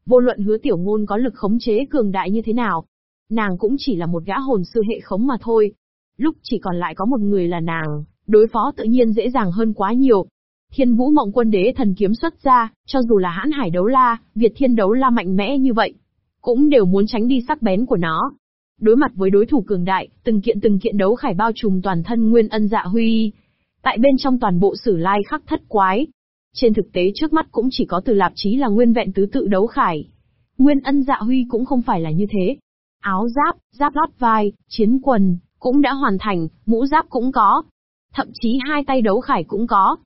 Vô luận hứa tiểu ngôn có lực khống chế cường đại như thế nào, Nàng cũng chỉ là một gã hồn sư hệ khống mà thôi. Lúc chỉ còn lại có một người là nàng, đối phó tự nhiên dễ dàng hơn quá nhiều. Thiên vũ mộng quân đế thần kiếm xuất ra, cho dù là hãn hải đấu la, Việt thiên đấu la mạnh mẽ như vậy, cũng đều muốn tránh đi sắc bén của nó. Đối mặt với đối thủ cường đại, từng kiện từng kiện đấu khải bao trùm toàn thân nguyên ân dạ huy. Tại bên trong toàn bộ sử lai khắc thất quái. Trên thực tế trước mắt cũng chỉ có từ lạp chí là nguyên vẹn tứ tự đấu khải. Nguyên ân dạ huy cũng không phải là như thế, áo giáp, giáp lót vai, chiến quần, cũng đã hoàn thành, mũ giáp cũng có. Thậm chí hai tay đấu khải cũng có.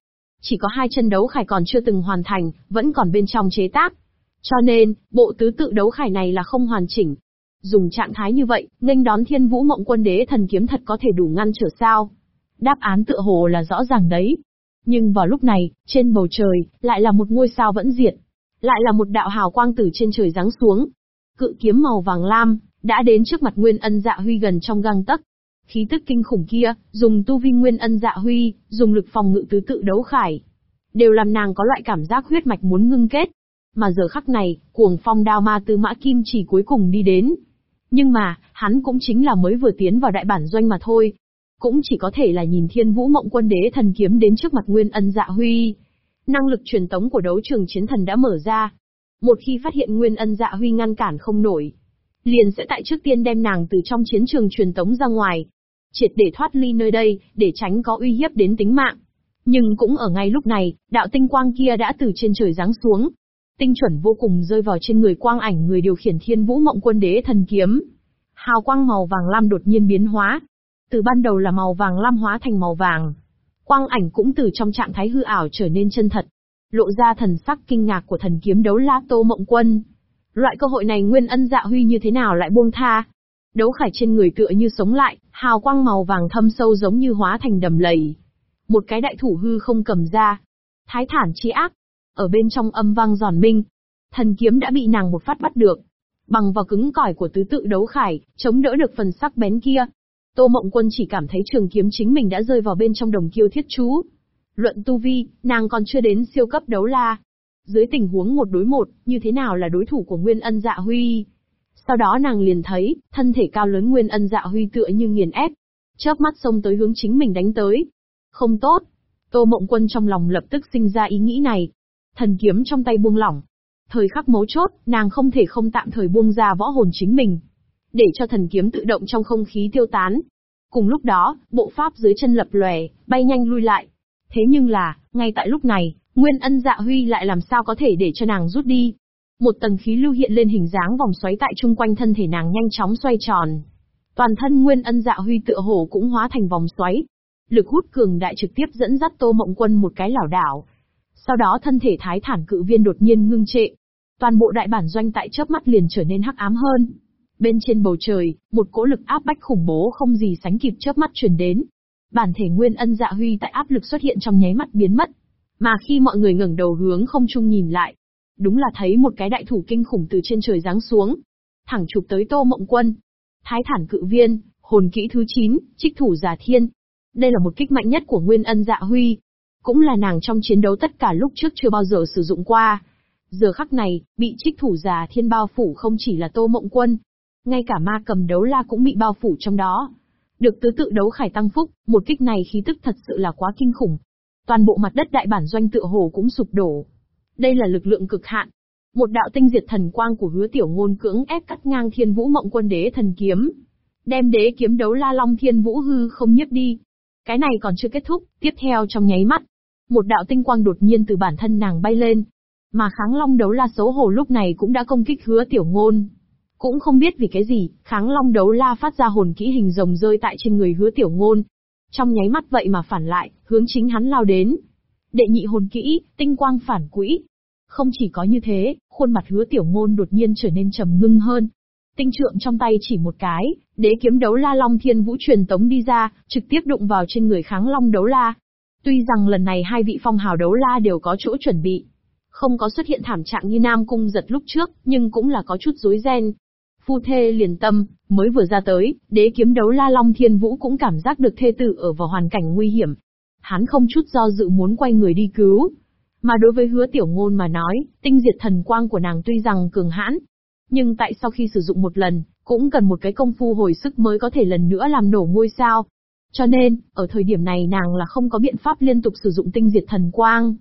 Chỉ có hai chân đấu khải còn chưa từng hoàn thành, vẫn còn bên trong chế tác. Cho nên, bộ tứ tự đấu khải này là không hoàn chỉnh. Dùng trạng thái như vậy, nghênh đón thiên vũ mộng quân đế thần kiếm thật có thể đủ ngăn trở sao. Đáp án tựa hồ là rõ ràng đấy. Nhưng vào lúc này, trên bầu trời, lại là một ngôi sao vẫn diệt. Lại là một đạo hào quang từ trên trời giáng xuống. Cự kiếm màu vàng lam, đã đến trước mặt Nguyên Ân Dạ Huy gần trong gang tấc. Khí tức kinh khủng kia, dùng tu vi Nguyên Ân Dạ Huy, dùng lực phòng ngự tứ tự đấu khải, đều làm nàng có loại cảm giác huyết mạch muốn ngưng kết. Mà giờ khắc này, cuồng phong đao ma tứ mã kim chỉ cuối cùng đi đến. Nhưng mà, hắn cũng chính là mới vừa tiến vào đại bản doanh mà thôi. Cũng chỉ có thể là nhìn thiên vũ mộng quân đế thần kiếm đến trước mặt Nguyên Ân Dạ Huy. Năng lực truyền tống của đấu trường chiến thần đã mở ra. Một khi phát hiện Nguyên Ân Dạ Huy ngăn cản không nổi, liền sẽ tại trước tiên đem nàng từ trong chiến trường truyền tống ra ngoài, triệt để thoát ly nơi đây, để tránh có uy hiếp đến tính mạng. Nhưng cũng ở ngay lúc này, đạo tinh quang kia đã từ trên trời giáng xuống. Tinh chuẩn vô cùng rơi vào trên người quang ảnh người điều khiển thiên vũ mộng quân đế thần kiếm. Hào quang màu vàng lam đột nhiên biến hóa. Từ ban đầu là màu vàng lam hóa thành màu vàng. Quang ảnh cũng từ trong trạng thái hư ảo trở nên chân thật. Lộ ra thần sắc kinh ngạc của thần kiếm đấu la tô mộng quân. Loại cơ hội này Nguyên Ân Dạ Huy như thế nào lại buông tha? Đấu khải trên người tựa như sống lại, hào quang màu vàng thâm sâu giống như hóa thành đầm lầy. Một cái đại thủ hư không cầm ra. Thái thản chi ác. Ở bên trong âm vang giòn minh. Thần kiếm đã bị nàng một phát bắt được. Bằng vào cứng cỏi của tứ tự đấu khải, chống đỡ được phần sắc bén kia. Tô Mộng Quân chỉ cảm thấy trường kiếm chính mình đã rơi vào bên trong đồng kiêu thiết chú. Luận tu vi, nàng còn chưa đến siêu cấp đấu la, dưới tình huống một đối một, như thế nào là đối thủ của Nguyên Ân Dạ Huy. Sau đó nàng liền thấy, thân thể cao lớn Nguyên Ân Dạ Huy tựa như nghiền ép. Chớp mắt xông tới hướng chính mình đánh tới. Không tốt. Tô Mộng Quân trong lòng lập tức sinh ra ý nghĩ này. Thần kiếm trong tay buông lỏng. Thời khắc mấu chốt, nàng không thể không tạm thời buông ra võ hồn chính mình. Để cho thần kiếm tự động trong không khí tiêu tán. Cùng lúc đó, bộ pháp dưới chân lập lòe, bay nhanh lui lại. Thế nhưng là, ngay tại lúc này, Nguyên ân dạ huy lại làm sao có thể để cho nàng rút đi. Một tầng khí lưu hiện lên hình dáng vòng xoáy tại chung quanh thân thể nàng nhanh chóng xoay tròn. Toàn thân Nguyên ân dạ huy tựa hồ cũng hóa thành vòng xoáy. Lực hút cường đại trực tiếp dẫn dắt tô mộng quân một cái lảo đảo. Sau đó thân thể thái thản cự viên đột nhiên ngưng trệ. Toàn bộ đại bản doanh tại chớp mắt liền trở nên hắc ám hơn. Bên trên bầu trời, một cỗ lực áp bách khủng bố không gì sánh kịp chớp mắt truyền đến. Bản thể Nguyên Ân Dạ Huy tại áp lực xuất hiện trong nháy mắt biến mất, mà khi mọi người ngẩng đầu hướng không trung nhìn lại, đúng là thấy một cái đại thủ kinh khủng từ trên trời giáng xuống, thẳng chụp tới Tô Mộng Quân. Thái thản cự viên, hồn kỹ thứ 9, trích thủ giả thiên. Đây là một kích mạnh nhất của Nguyên Ân Dạ Huy. Cũng là nàng trong chiến đấu tất cả lúc trước chưa bao giờ sử dụng qua. Giờ khắc này, bị trích thủ giả thiên bao phủ không chỉ là Tô Mộng Quân. Ngay cả ma cầm đấu la cũng bị bao phủ trong đó. Được tứ tự đấu khải tăng phúc, một kích này khí tức thật sự là quá kinh khủng, Toàn bộ mặt đất đại bản doanh tựa hồ cũng sụp đổ. Đây là lực lượng cực hạn. Một đạo tinh diệt thần quang của hứa tiểu ngôn cưỡng ép cắt ngang thiên vũ mộng quân đế thần kiếm. Đem đế kiếm đấu la long thiên vũ hư không nhiếp đi. Cái này còn chưa kết thúc, tiếp theo trong nháy mắt. Một đạo tinh quang đột nhiên từ bản thân nàng bay lên. Mà kháng long đấu la xấu hổ lúc này cũng đã công kích hứa tiểu ngôn. Cũng không biết vì cái gì, kháng long đấu la phát ra hồn kỹ hình rồng rơi tại trên người hứa tiểu ngôn. Trong nháy mắt vậy mà phản lại, hướng chính hắn lao đến. Đệ nhị hồn kỹ, tinh quang phản quỹ. Không chỉ có như thế, khuôn mặt hứa tiểu ngôn đột nhiên trở nên trầm ngưng hơn. Tinh trượng trong tay chỉ một cái, đế kiếm đấu la long thiên vũ truyền tống đi ra, trực tiếp đụng vào trên người kháng long đấu la. Tuy rằng lần này hai vị phong hào đấu la đều có chỗ chuẩn bị, không có xuất hiện thảm trạng như Nam Cung giật lúc trước, nhưng cũng là có chút rối ren. Phu thê liền tâm, mới vừa ra tới, đế kiếm đấu la Long Thiên Vũ cũng cảm giác được thê tử ở vào hoàn cảnh nguy hiểm. Hắn không chút do dự muốn quay người đi cứu. Mà đối với hứa tiểu ngôn mà nói, tinh diệt thần quang của nàng tuy rằng cường hãn, nhưng tại sau khi sử dụng một lần, cũng cần một cái công phu hồi sức mới có thể lần nữa làm nổ ngôi sao. Cho nên, ở thời điểm này nàng là không có biện pháp liên tục sử dụng tinh diệt thần quang.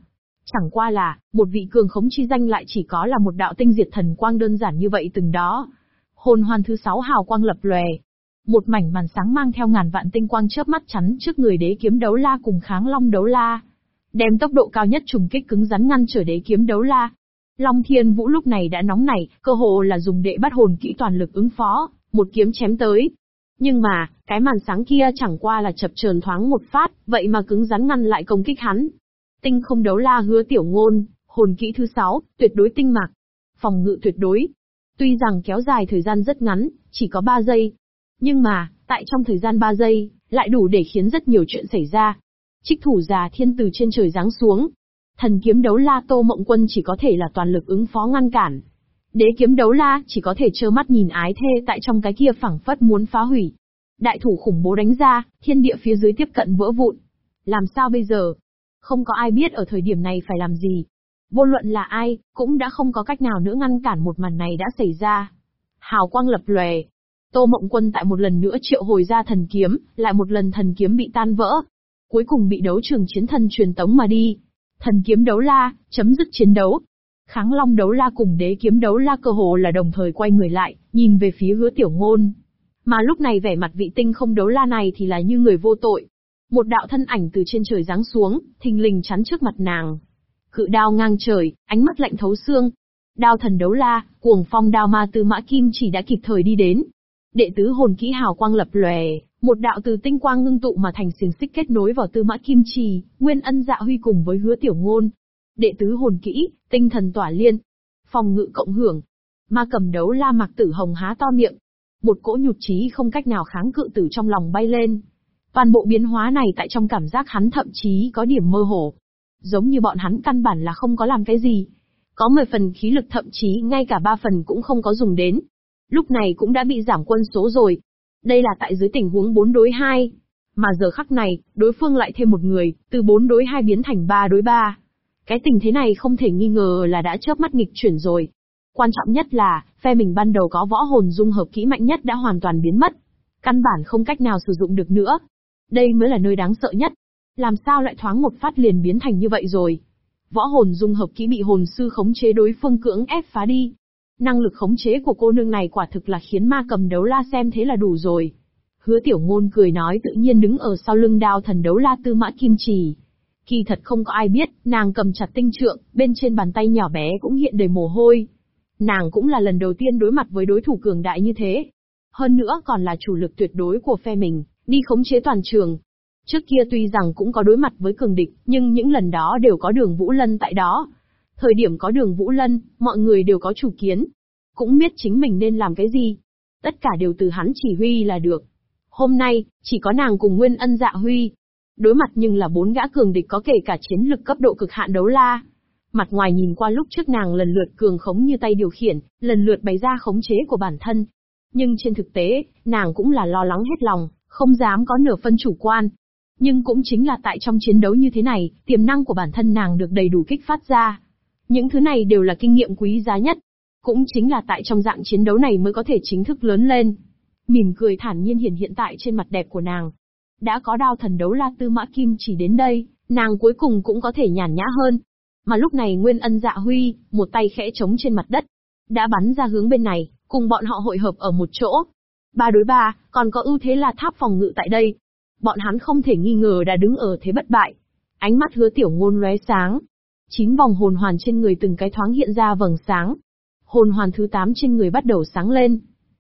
Chẳng qua là, một vị cường khống chi danh lại chỉ có là một đạo tinh diệt thần quang đơn giản như vậy từng đó. Hồn hoàn thứ sáu hào quang lập lòe. Một mảnh màn sáng mang theo ngàn vạn tinh quang chớp mắt chắn trước người đế kiếm đấu la cùng kháng long đấu la. Đem tốc độ cao nhất trùng kích cứng rắn ngăn trở đế kiếm đấu la. Long thiên vũ lúc này đã nóng nảy, cơ hồ là dùng đệ bắt hồn kỹ toàn lực ứng phó, một kiếm chém tới. Nhưng mà, cái màn sáng kia chẳng qua là chập chờn thoáng một phát, vậy mà cứng rắn ngăn lại công kích hắn. Tinh không đấu la hứa tiểu ngôn, hồn kỹ thứ sáu tuyệt đối tinh mạc. Phòng ngự tuyệt đối. Tuy rằng kéo dài thời gian rất ngắn, chỉ có 3 giây. Nhưng mà, tại trong thời gian 3 giây, lại đủ để khiến rất nhiều chuyện xảy ra. Trích thủ già thiên từ trên trời giáng xuống. Thần kiếm đấu la Tô Mộng Quân chỉ có thể là toàn lực ứng phó ngăn cản. Đế kiếm đấu la chỉ có thể trơ mắt nhìn ái thê tại trong cái kia phẳng phất muốn phá hủy. Đại thủ khủng bố đánh ra, thiên địa phía dưới tiếp cận vỡ vụn. Làm sao bây giờ? Không có ai biết ở thời điểm này phải làm gì. Vô luận là ai, cũng đã không có cách nào nữa ngăn cản một màn này đã xảy ra. Hào quang lập lòe. Tô Mộng Quân tại một lần nữa triệu hồi ra thần kiếm, lại một lần thần kiếm bị tan vỡ. Cuối cùng bị đấu trường chiến thần truyền tống mà đi. Thần kiếm đấu la, chấm dứt chiến đấu. Kháng Long đấu la cùng đế kiếm đấu la cơ hồ là đồng thời quay người lại, nhìn về phía hứa tiểu ngôn. Mà lúc này vẻ mặt vị tinh không đấu la này thì là như người vô tội, một đạo thân ảnh từ trên trời giáng xuống, thình lình chắn trước mặt nàng. Cự đao ngang trời, ánh mắt lạnh thấu xương. Đao thần đấu la, cuồng phong đao ma tư mã kim chỉ đã kịp thời đi đến. Đệ tứ hồn kỹ hào quang lập lòe, một đạo từ tinh quang ngưng tụ mà thành xiềng xích kết nối vào tư mã kim trì, nguyên ân dạ huy cùng với hứa tiểu ngôn. Đệ tứ hồn kỹ, tinh thần tỏa liên. Phòng ngự cộng hưởng. Ma cầm đấu la mặc tử hồng há to miệng. Một cỗ nhụt chí không cách nào kháng cự từ trong lòng bay lên. Toàn bộ biến hóa này tại trong cảm giác hắn thậm chí có điểm mơ hồ. Giống như bọn hắn căn bản là không có làm cái gì. Có 10 phần khí lực thậm chí ngay cả 3 phần cũng không có dùng đến. Lúc này cũng đã bị giảm quân số rồi. Đây là tại dưới tình huống 4 đối 2. Mà giờ khắc này, đối phương lại thêm một người, từ 4 đối 2 biến thành 3 đối 3. Cái tình thế này không thể nghi ngờ là đã chớp mắt nghịch chuyển rồi. Quan trọng nhất là, phe mình ban đầu có võ hồn dung hợp kỹ mạnh nhất đã hoàn toàn biến mất. Căn bản không cách nào sử dụng được nữa. Đây mới là nơi đáng sợ nhất. Làm sao lại thoáng một phát liền biến thành như vậy rồi? Võ hồn dung hợp kỹ bị hồn sư khống chế đối phương cưỡng ép phá đi. Năng lực khống chế của cô nương này quả thực là khiến ma cầm đấu la xem thế là đủ rồi. Hứa tiểu ngôn cười nói tự nhiên đứng ở sau lưng đao thần đấu la tư mã kim trì. Kỳ thật không có ai biết, nàng cầm chặt tinh trượng, bên trên bàn tay nhỏ bé cũng hiện đầy mồ hôi. Nàng cũng là lần đầu tiên đối mặt với đối thủ cường đại như thế. Hơn nữa còn là chủ lực tuyệt đối của phe mình đi khống chế toàn trường. Trước kia tuy rằng cũng có đối mặt với cường địch, nhưng những lần đó đều có đường Vũ Lân tại đó. Thời điểm có đường Vũ Lân, mọi người đều có chủ kiến. Cũng biết chính mình nên làm cái gì. Tất cả đều từ hắn chỉ huy là được. Hôm nay, chỉ có nàng cùng Nguyên Ân Dạ Huy. Đối mặt nhưng là bốn gã cường địch có kể cả chiến lực cấp độ cực hạn đấu la. Mặt ngoài nhìn qua lúc trước nàng lần lượt cường khống như tay điều khiển, lần lượt bày ra khống chế của bản thân. Nhưng trên thực tế, nàng cũng là lo lắng hết lòng, không dám có nửa phân chủ quan. Nhưng cũng chính là tại trong chiến đấu như thế này, tiềm năng của bản thân nàng được đầy đủ kích phát ra. Những thứ này đều là kinh nghiệm quý giá nhất. Cũng chính là tại trong dạng chiến đấu này mới có thể chính thức lớn lên. Mỉm cười thản nhiên hiện hiện tại trên mặt đẹp của nàng. Đã có đao thần đấu la tư mã kim chỉ đến đây, nàng cuối cùng cũng có thể nhàn nhã hơn. Mà lúc này Nguyên Ân Dạ Huy, một tay khẽ trống trên mặt đất, đã bắn ra hướng bên này, cùng bọn họ hội hợp ở một chỗ, Ba đối ba, còn có ưu thế là tháp phòng ngự tại đây. Bọn hắn không thể nghi ngờ đã đứng ở thế bất bại. Ánh mắt hứa tiểu ngôn lóe sáng. Chín vòng hồn hoàn trên người từng cái thoáng hiện ra vầng sáng. Hồn hoàn thứ 8 trên người bắt đầu sáng lên.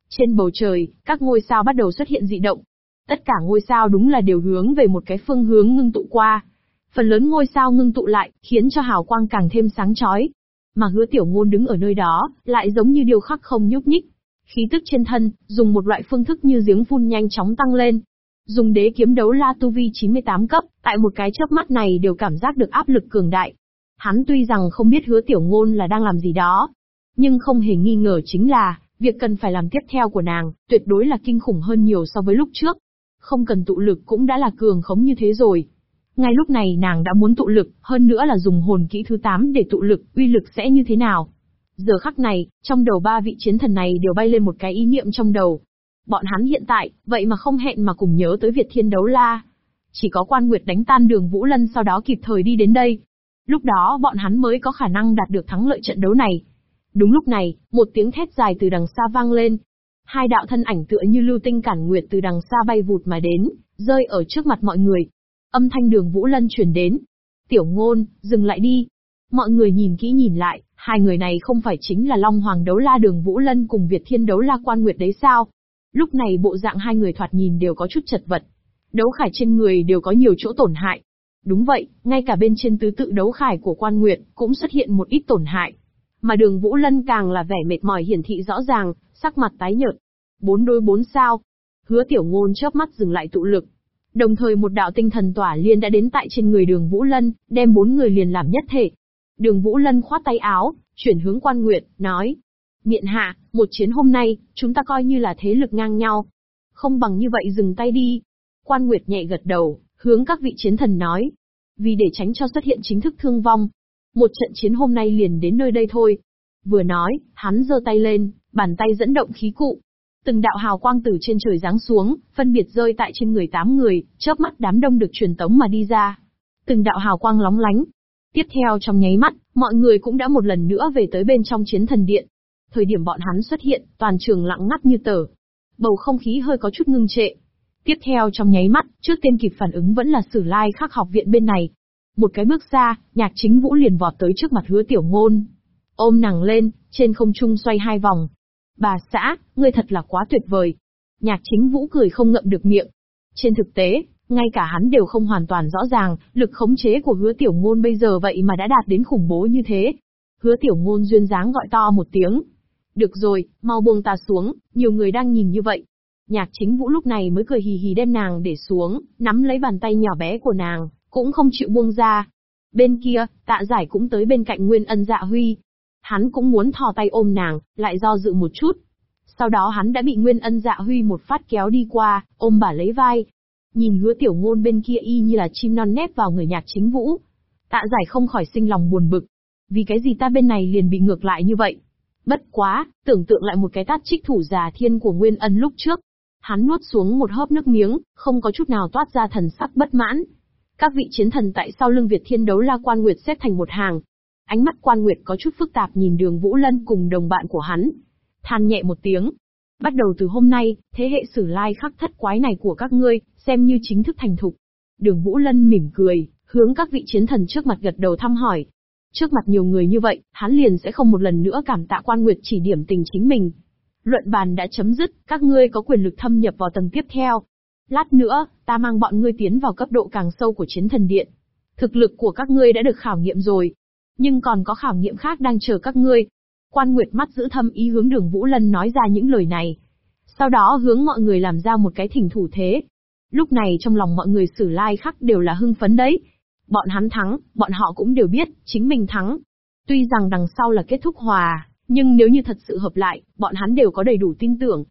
Trên bầu trời, các ngôi sao bắt đầu xuất hiện dị động. Tất cả ngôi sao đúng là đều hướng về một cái phương hướng ngưng tụ qua. Phần lớn ngôi sao ngưng tụ lại, khiến cho hào quang càng thêm sáng chói. Mà hứa tiểu ngôn đứng ở nơi đó, lại giống như điều khắc không nhúc nhích. Khí tức trên thân, dùng một loại phương thức như giếng phun nhanh chóng tăng lên. Dùng đế kiếm đấu la tu vi 98 cấp, tại một cái chớp mắt này đều cảm giác được áp lực cường đại. Hắn tuy rằng không biết hứa tiểu ngôn là đang làm gì đó, nhưng không hề nghi ngờ chính là, việc cần phải làm tiếp theo của nàng, tuyệt đối là kinh khủng hơn nhiều so với lúc trước. Không cần tụ lực cũng đã là cường khống như thế rồi. Ngay lúc này nàng đã muốn tụ lực, hơn nữa là dùng hồn kỹ thứ 8 để tụ lực, uy lực sẽ như thế nào? Giờ khắc này, trong đầu ba vị chiến thần này đều bay lên một cái ý niệm trong đầu. Bọn hắn hiện tại, vậy mà không hẹn mà cùng nhớ tới Việt Thiên Đấu La. Chỉ có quan nguyệt đánh tan đường Vũ Lân sau đó kịp thời đi đến đây. Lúc đó bọn hắn mới có khả năng đạt được thắng lợi trận đấu này. Đúng lúc này, một tiếng thét dài từ đằng xa vang lên. Hai đạo thân ảnh tựa như lưu tinh cản nguyệt từ đằng xa bay vụt mà đến, rơi ở trước mặt mọi người. Âm thanh đường Vũ Lân truyền đến. Tiểu ngôn, dừng lại đi. Mọi người nhìn kỹ nhìn lại, hai người này không phải chính là Long Hoàng đấu la đường Vũ Lân cùng Việt Thiên đấu la quan nguyệt đấy sao? Lúc này bộ dạng hai người thoạt nhìn đều có chút chật vật. Đấu khải trên người đều có nhiều chỗ tổn hại. Đúng vậy, ngay cả bên trên tứ tự đấu khải của quan nguyệt cũng xuất hiện một ít tổn hại. Mà đường Vũ Lân càng là vẻ mệt mỏi hiển thị rõ ràng, sắc mặt tái nhợt. Bốn đôi bốn sao. Hứa tiểu ngôn chớp mắt dừng lại tụ lực. Đồng thời một đạo tinh thần tỏa liên đã đến tại trên người đường Vũ Lân, đem bốn người liền làm nhất thể. Đường Vũ Lân khoát tay áo, chuyển hướng quan nguyệt, nói. Miện hạ, một chiến hôm nay, chúng ta coi như là thế lực ngang nhau. Không bằng như vậy dừng tay đi. Quan nguyệt nhẹ gật đầu, hướng các vị chiến thần nói. Vì để tránh cho xuất hiện chính thức thương vong, một trận chiến hôm nay liền đến nơi đây thôi. Vừa nói, hắn giơ tay lên, bàn tay dẫn động khí cụ. Từng đạo hào quang từ trên trời giáng xuống, phân biệt rơi tại trên người tám người, chớp mắt đám đông được truyền tống mà đi ra. Từng đạo hào quang lóng lánh. Tiếp theo trong nháy mắt, mọi người cũng đã một lần nữa về tới bên trong chiến thần điện. Thời điểm bọn hắn xuất hiện, toàn trường lặng ngắt như tờ. Bầu không khí hơi có chút ngưng trệ. Tiếp theo trong nháy mắt, trước tiên kịp phản ứng vẫn là Sử Lai Khắc học viện bên này, một cái bước ra, nhạc chính vũ liền vọt tới trước mặt hứa tiểu ngôn. Ôm nàng lên, trên không trung xoay hai vòng. Bà xã, ngươi thật là quá tuyệt vời. Nhạc chính vũ cười không ngậm được miệng. Trên thực tế, ngay cả hắn đều không hoàn toàn rõ ràng, lực khống chế của hứa tiểu ngôn bây giờ vậy mà đã đạt đến khủng bố như thế. Hứa tiểu ngôn duyên dáng gọi to một tiếng. Được rồi, mau buông ta xuống, nhiều người đang nhìn như vậy. Nhạc chính vũ lúc này mới cười hì hì đem nàng để xuống, nắm lấy bàn tay nhỏ bé của nàng cũng không chịu buông ra. Bên kia, tạ giải cũng tới bên cạnh Nguyên Ân Dạ Huy. Hắn cũng muốn thò tay ôm nàng, lại do dự một chút. Sau đó hắn đã bị Nguyên Ân Dạ Huy một phát kéo đi qua, ôm bà lấy vai. Nhìn hứa tiểu ngôn bên kia y như là chim non nép vào người nhạc chính vũ. Tạ giải không khỏi sinh lòng buồn bực. Vì cái gì ta bên này liền bị ngược lại như vậy? Bất quá, tưởng tượng lại một cái tát trích thủ già thiên của Nguyên Ân lúc trước. Hắn nuốt xuống một hớp nước miếng, không có chút nào toát ra thần sắc bất mãn, các vị chiến thần tại sau lưng Việt Thiên đấu la Quan Nguyệt xếp thành một hàng. Ánh mắt Quan Nguyệt có chút phức tạp nhìn đường Vũ Lân cùng đồng bạn của hắn. Than nhẹ một tiếng. Bắt đầu từ hôm nay, thế hệ sử lai khắc thất quái này của các ngươi, xem như chính thức thành thục. Đường Vũ Lân mỉm cười, hướng các vị chiến thần trước mặt gật đầu thăm hỏi. Trước mặt nhiều người như vậy, hắn liền sẽ không một lần nữa cảm tạ Quan Nguyệt chỉ điểm tình chính mình. Luận bàn đã chấm dứt, các ngươi có quyền lực thâm nhập vào tầng tiếp theo. Lát nữa, ta mang bọn ngươi tiến vào cấp độ càng sâu của chiến thần điện. Thực lực của các ngươi đã được khảo nghiệm rồi. Nhưng còn có khảo nghiệm khác đang chờ các ngươi. Quan Nguyệt mắt giữ thâm ý hướng đường Vũ Lân nói ra những lời này. Sau đó hướng mọi người làm ra một cái thỉnh thủ thế. Lúc này trong lòng mọi người sử lai khắc đều là hưng phấn đấy. Bọn hắn thắng, bọn họ cũng đều biết, chính mình thắng. Tuy rằng đằng sau là kết thúc hòa, nhưng nếu như thật sự hợp lại, bọn hắn đều có đầy đủ tin tưởng,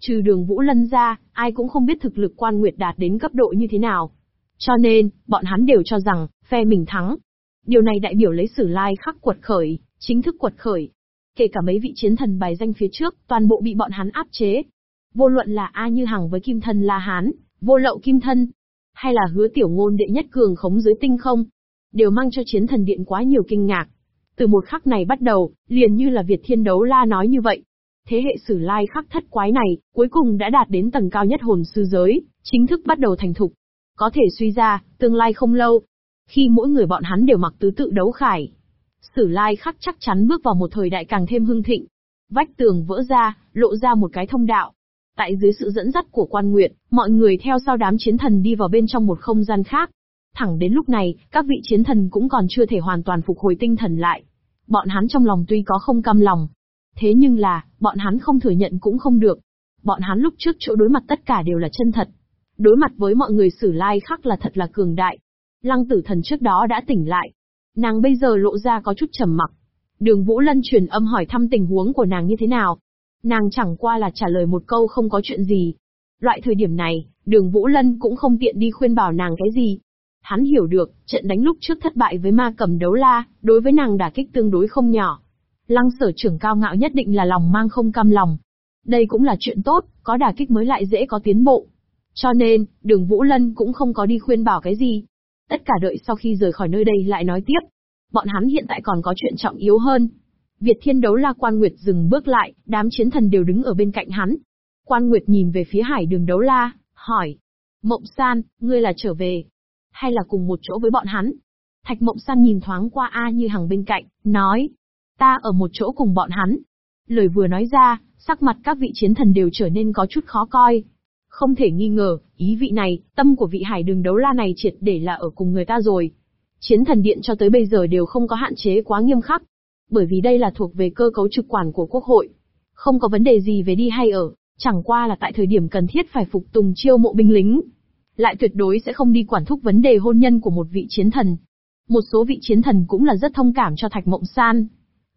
Trừ đường Vũ Lân ra, ai cũng không biết thực lực quan nguyệt đạt đến cấp độ như thế nào. Cho nên, bọn hắn đều cho rằng, phe mình thắng. Điều này đại biểu lấy sử lai khắc quật khởi, chính thức quật khởi. Kể cả mấy vị chiến thần bài danh phía trước, toàn bộ bị bọn hắn áp chế. Vô luận là A Như Hằng với kim thân La Hán, vô lậu kim thân, hay là hứa tiểu ngôn đệ nhất cường khống dưới tinh không, đều mang cho chiến thần điện quá nhiều kinh ngạc. Từ một khắc này bắt đầu, liền như là Việt Thiên Đấu La nói như vậy, Thế hệ sử lai khắc thất quái này, cuối cùng đã đạt đến tầng cao nhất hồn sư giới, chính thức bắt đầu thành thục. Có thể suy ra, tương lai không lâu, khi mỗi người bọn hắn đều mặc tứ tự đấu khải, Sử lai khắc chắc chắn bước vào một thời đại càng thêm hưng thịnh. Vách tường vỡ ra, lộ ra một cái thông đạo. Tại dưới sự dẫn dắt của quan nguyện mọi người theo sau đám chiến thần đi vào bên trong một không gian khác. Thẳng đến lúc này, các vị chiến thần cũng còn chưa thể hoàn toàn phục hồi tinh thần lại. Bọn hắn trong lòng tuy có không cam lòng. Thế nhưng là, bọn hắn không thừa nhận cũng không được. Bọn hắn lúc trước chỗ đối mặt tất cả đều là chân thật. Đối mặt với mọi người sử lai khắc là thật là cường đại. Lăng tử thần trước đó đã tỉnh lại. Nàng bây giờ lộ ra có chút trầm mặc. Đường Vũ Lân truyền âm hỏi thăm tình huống của nàng như thế nào. Nàng chẳng qua là trả lời một câu không có chuyện gì. Loại thời điểm này, đường Vũ Lân cũng không tiện đi khuyên bảo nàng cái gì. Hắn hiểu được, trận đánh lúc trước thất bại với ma cầm đấu la, đối với nàng đả kích tương đối không nhỏ. Lăng sở trưởng cao ngạo nhất định là lòng mang không cam lòng. Đây cũng là chuyện tốt, có đả kích mới lại dễ có tiến bộ. Cho nên, đường Vũ Lân cũng không có đi khuyên bảo cái gì. Tất cả đợi sau khi rời khỏi nơi đây lại nói tiếp. Bọn hắn hiện tại còn có chuyện trọng yếu hơn. Việt thiên đấu la quan nguyệt dừng bước lại, đám chiến thần đều đứng ở bên cạnh hắn. Quan nguyệt nhìn về phía hải đường đấu la, hỏi. Mộng san, ngươi là trở về. Hay là cùng một chỗ với bọn hắn? Thạch mộng san nhìn thoáng qua A như hằng bên cạnh, nói. Ta ở một chỗ cùng bọn hắn. Lời vừa nói ra, sắc mặt các vị chiến thần đều trở nên có chút khó coi. Không thể nghi ngờ, ý vị này, tâm của vị hải đường đấu la này triệt để là ở cùng người ta rồi. Chiến thần điện cho tới bây giờ đều không có hạn chế quá nghiêm khắc. Bởi vì đây là thuộc về cơ cấu trực quản của quốc hội. Không có vấn đề gì về đi hay ở, chẳng qua là tại thời điểm cần thiết phải phục tùng chiêu mộ binh lính. Lại tuyệt đối sẽ không đi quản thúc vấn đề hôn nhân của một vị chiến thần. Một số vị chiến thần cũng là rất thông cảm cho Thạch Mộng San.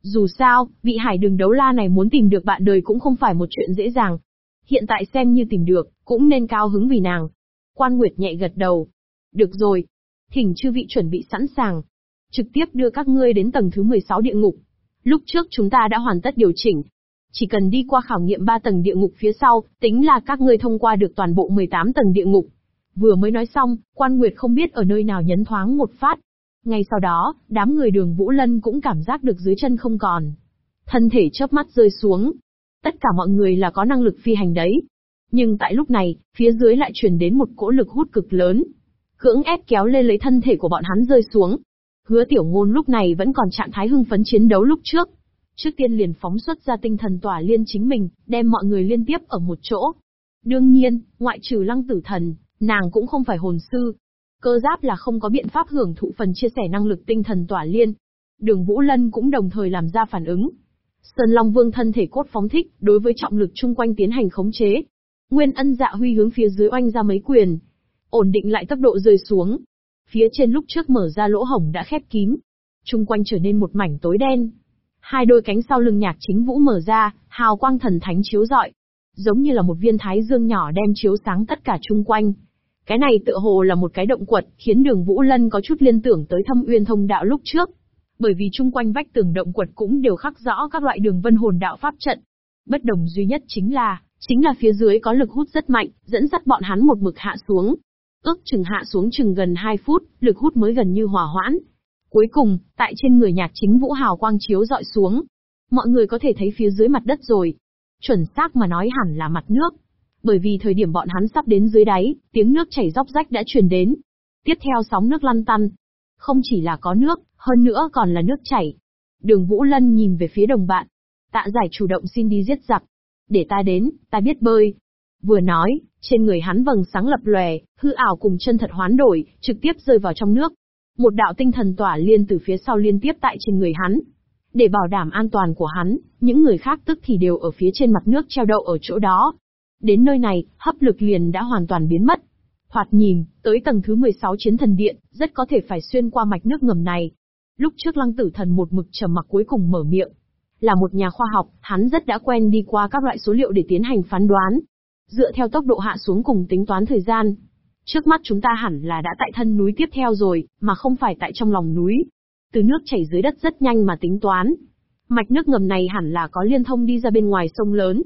Dù sao, vị hải đường đấu la này muốn tìm được bạn đời cũng không phải một chuyện dễ dàng. Hiện tại xem như tìm được, cũng nên cao hứng vì nàng. Quan Nguyệt nhẹ gật đầu. Được rồi. Thỉnh chư vị chuẩn bị sẵn sàng. Trực tiếp đưa các ngươi đến tầng thứ 16 địa ngục. Lúc trước chúng ta đã hoàn tất điều chỉnh. Chỉ cần đi qua khảo nghiệm 3 tầng địa ngục phía sau, tính là các ngươi thông qua được toàn bộ 18 tầng địa ngục. Vừa mới nói xong, quan nguyệt không biết ở nơi nào nhấn thoáng một phát. Ngay sau đó, đám người đường Vũ Lân cũng cảm giác được dưới chân không còn. Thân thể chớp mắt rơi xuống. Tất cả mọi người là có năng lực phi hành đấy, nhưng tại lúc này, phía dưới lại truyền đến một cỗ lực hút cực lớn. Cưỡng ép kéo lên lấy thân thể của bọn hắn rơi xuống. Hứa tiểu ngôn lúc này vẫn còn trạng thái hưng phấn chiến đấu lúc trước. Trước tiên liền phóng xuất ra tinh thần tỏa liên chính mình, đem mọi người liên tiếp ở một chỗ. Đương nhiên, ngoại trừ lăng tử thần, nàng cũng không phải hồn sư. Cơ giáp là không có biện pháp hưởng thụ phần chia sẻ năng lực tinh thần tỏa liên. Đường Vũ Lân cũng đồng thời làm ra phản ứng. Sơn Long Vương thân thể cốt phóng thích, đối với trọng lực chung quanh tiến hành khống chế, Nguyên ân dạ huy hướng phía dưới oanh ra mấy quyền. Ổn định lại tốc độ rơi xuống. Phía trên lúc trước mở ra lỗ hổng đã khép kín. chung quanh trở nên một mảnh tối đen. Hai đôi cánh sau lưng nhạc chính vũ mở ra, hào quang thần thánh chiếu rọi. Giống như là một viên thái dương nhỏ đem chiếu sáng tất cả chung quanh. Cái này tựa hồ là một cái động quật, khiến đường Vũ Lân có chút liên tưởng tới thâm uyên thông đạo lúc trước. Bởi vì chung quanh vách tường động quật cũng đều khắc rõ các loại đường vân hồn đạo pháp trận. Bất đồng duy nhất chính là, Chính là phía dưới có lực hút rất mạnh, dẫn dắt bọn hắn một mực hạ xuống. Ước chừng hạ xuống chừng gần 2 phút, lực hút mới gần như hỏa hoãn. Cuối cùng, tại trên người nhạc chính vũ hào quang chiếu dọi xuống. Mọi người có thể thấy phía dưới mặt đất rồi. Chuẩn xác mà nói hẳn là mặt nước. Bởi vì thời điểm bọn hắn sắp đến dưới đáy, tiếng nước chảy róc rách đã truyền đến. Tiếp theo sóng nước lăn tăn. Không chỉ là có nước, hơn nữa còn là nước chảy. Đường Vũ Lân nhìn về phía đồng bạn. Tạ giải chủ động xin đi giết giặc, để ta đến, ta biết bơi. Vừa nói, trên người hắn vầng sáng lập lòe, hư ảo cùng chân thật hoán đổi, trực tiếp rơi vào trong nước. Một đạo tinh thần tỏa liên từ phía sau liên tiếp tại trên người hắn. Để bảo đảm an toàn của hắn, những người khác tức thì đều ở phía trên mặt nước treo đậu ở chỗ đó. Đến nơi này, hấp lực liền đã hoàn toàn biến mất. Hoạt nhìn, tới tầng thứ 16 chiến thần điện, rất có thể phải xuyên qua mạch nước ngầm này. Lúc trước lăng tử thần một mực trầm mặc cuối cùng mở miệng, là một nhà khoa học, hắn rất đã quen đi qua các loại số liệu để tiến hành phán đoán. Dựa theo tốc độ hạ xuống cùng tính toán thời gian. Trước mắt chúng ta hẳn là đã tại thân núi tiếp theo rồi, mà không phải tại trong lòng núi. Từ nước chảy dưới đất rất nhanh mà tính toán. Mạch nước ngầm này hẳn là có liên thông đi ra bên ngoài sông lớn.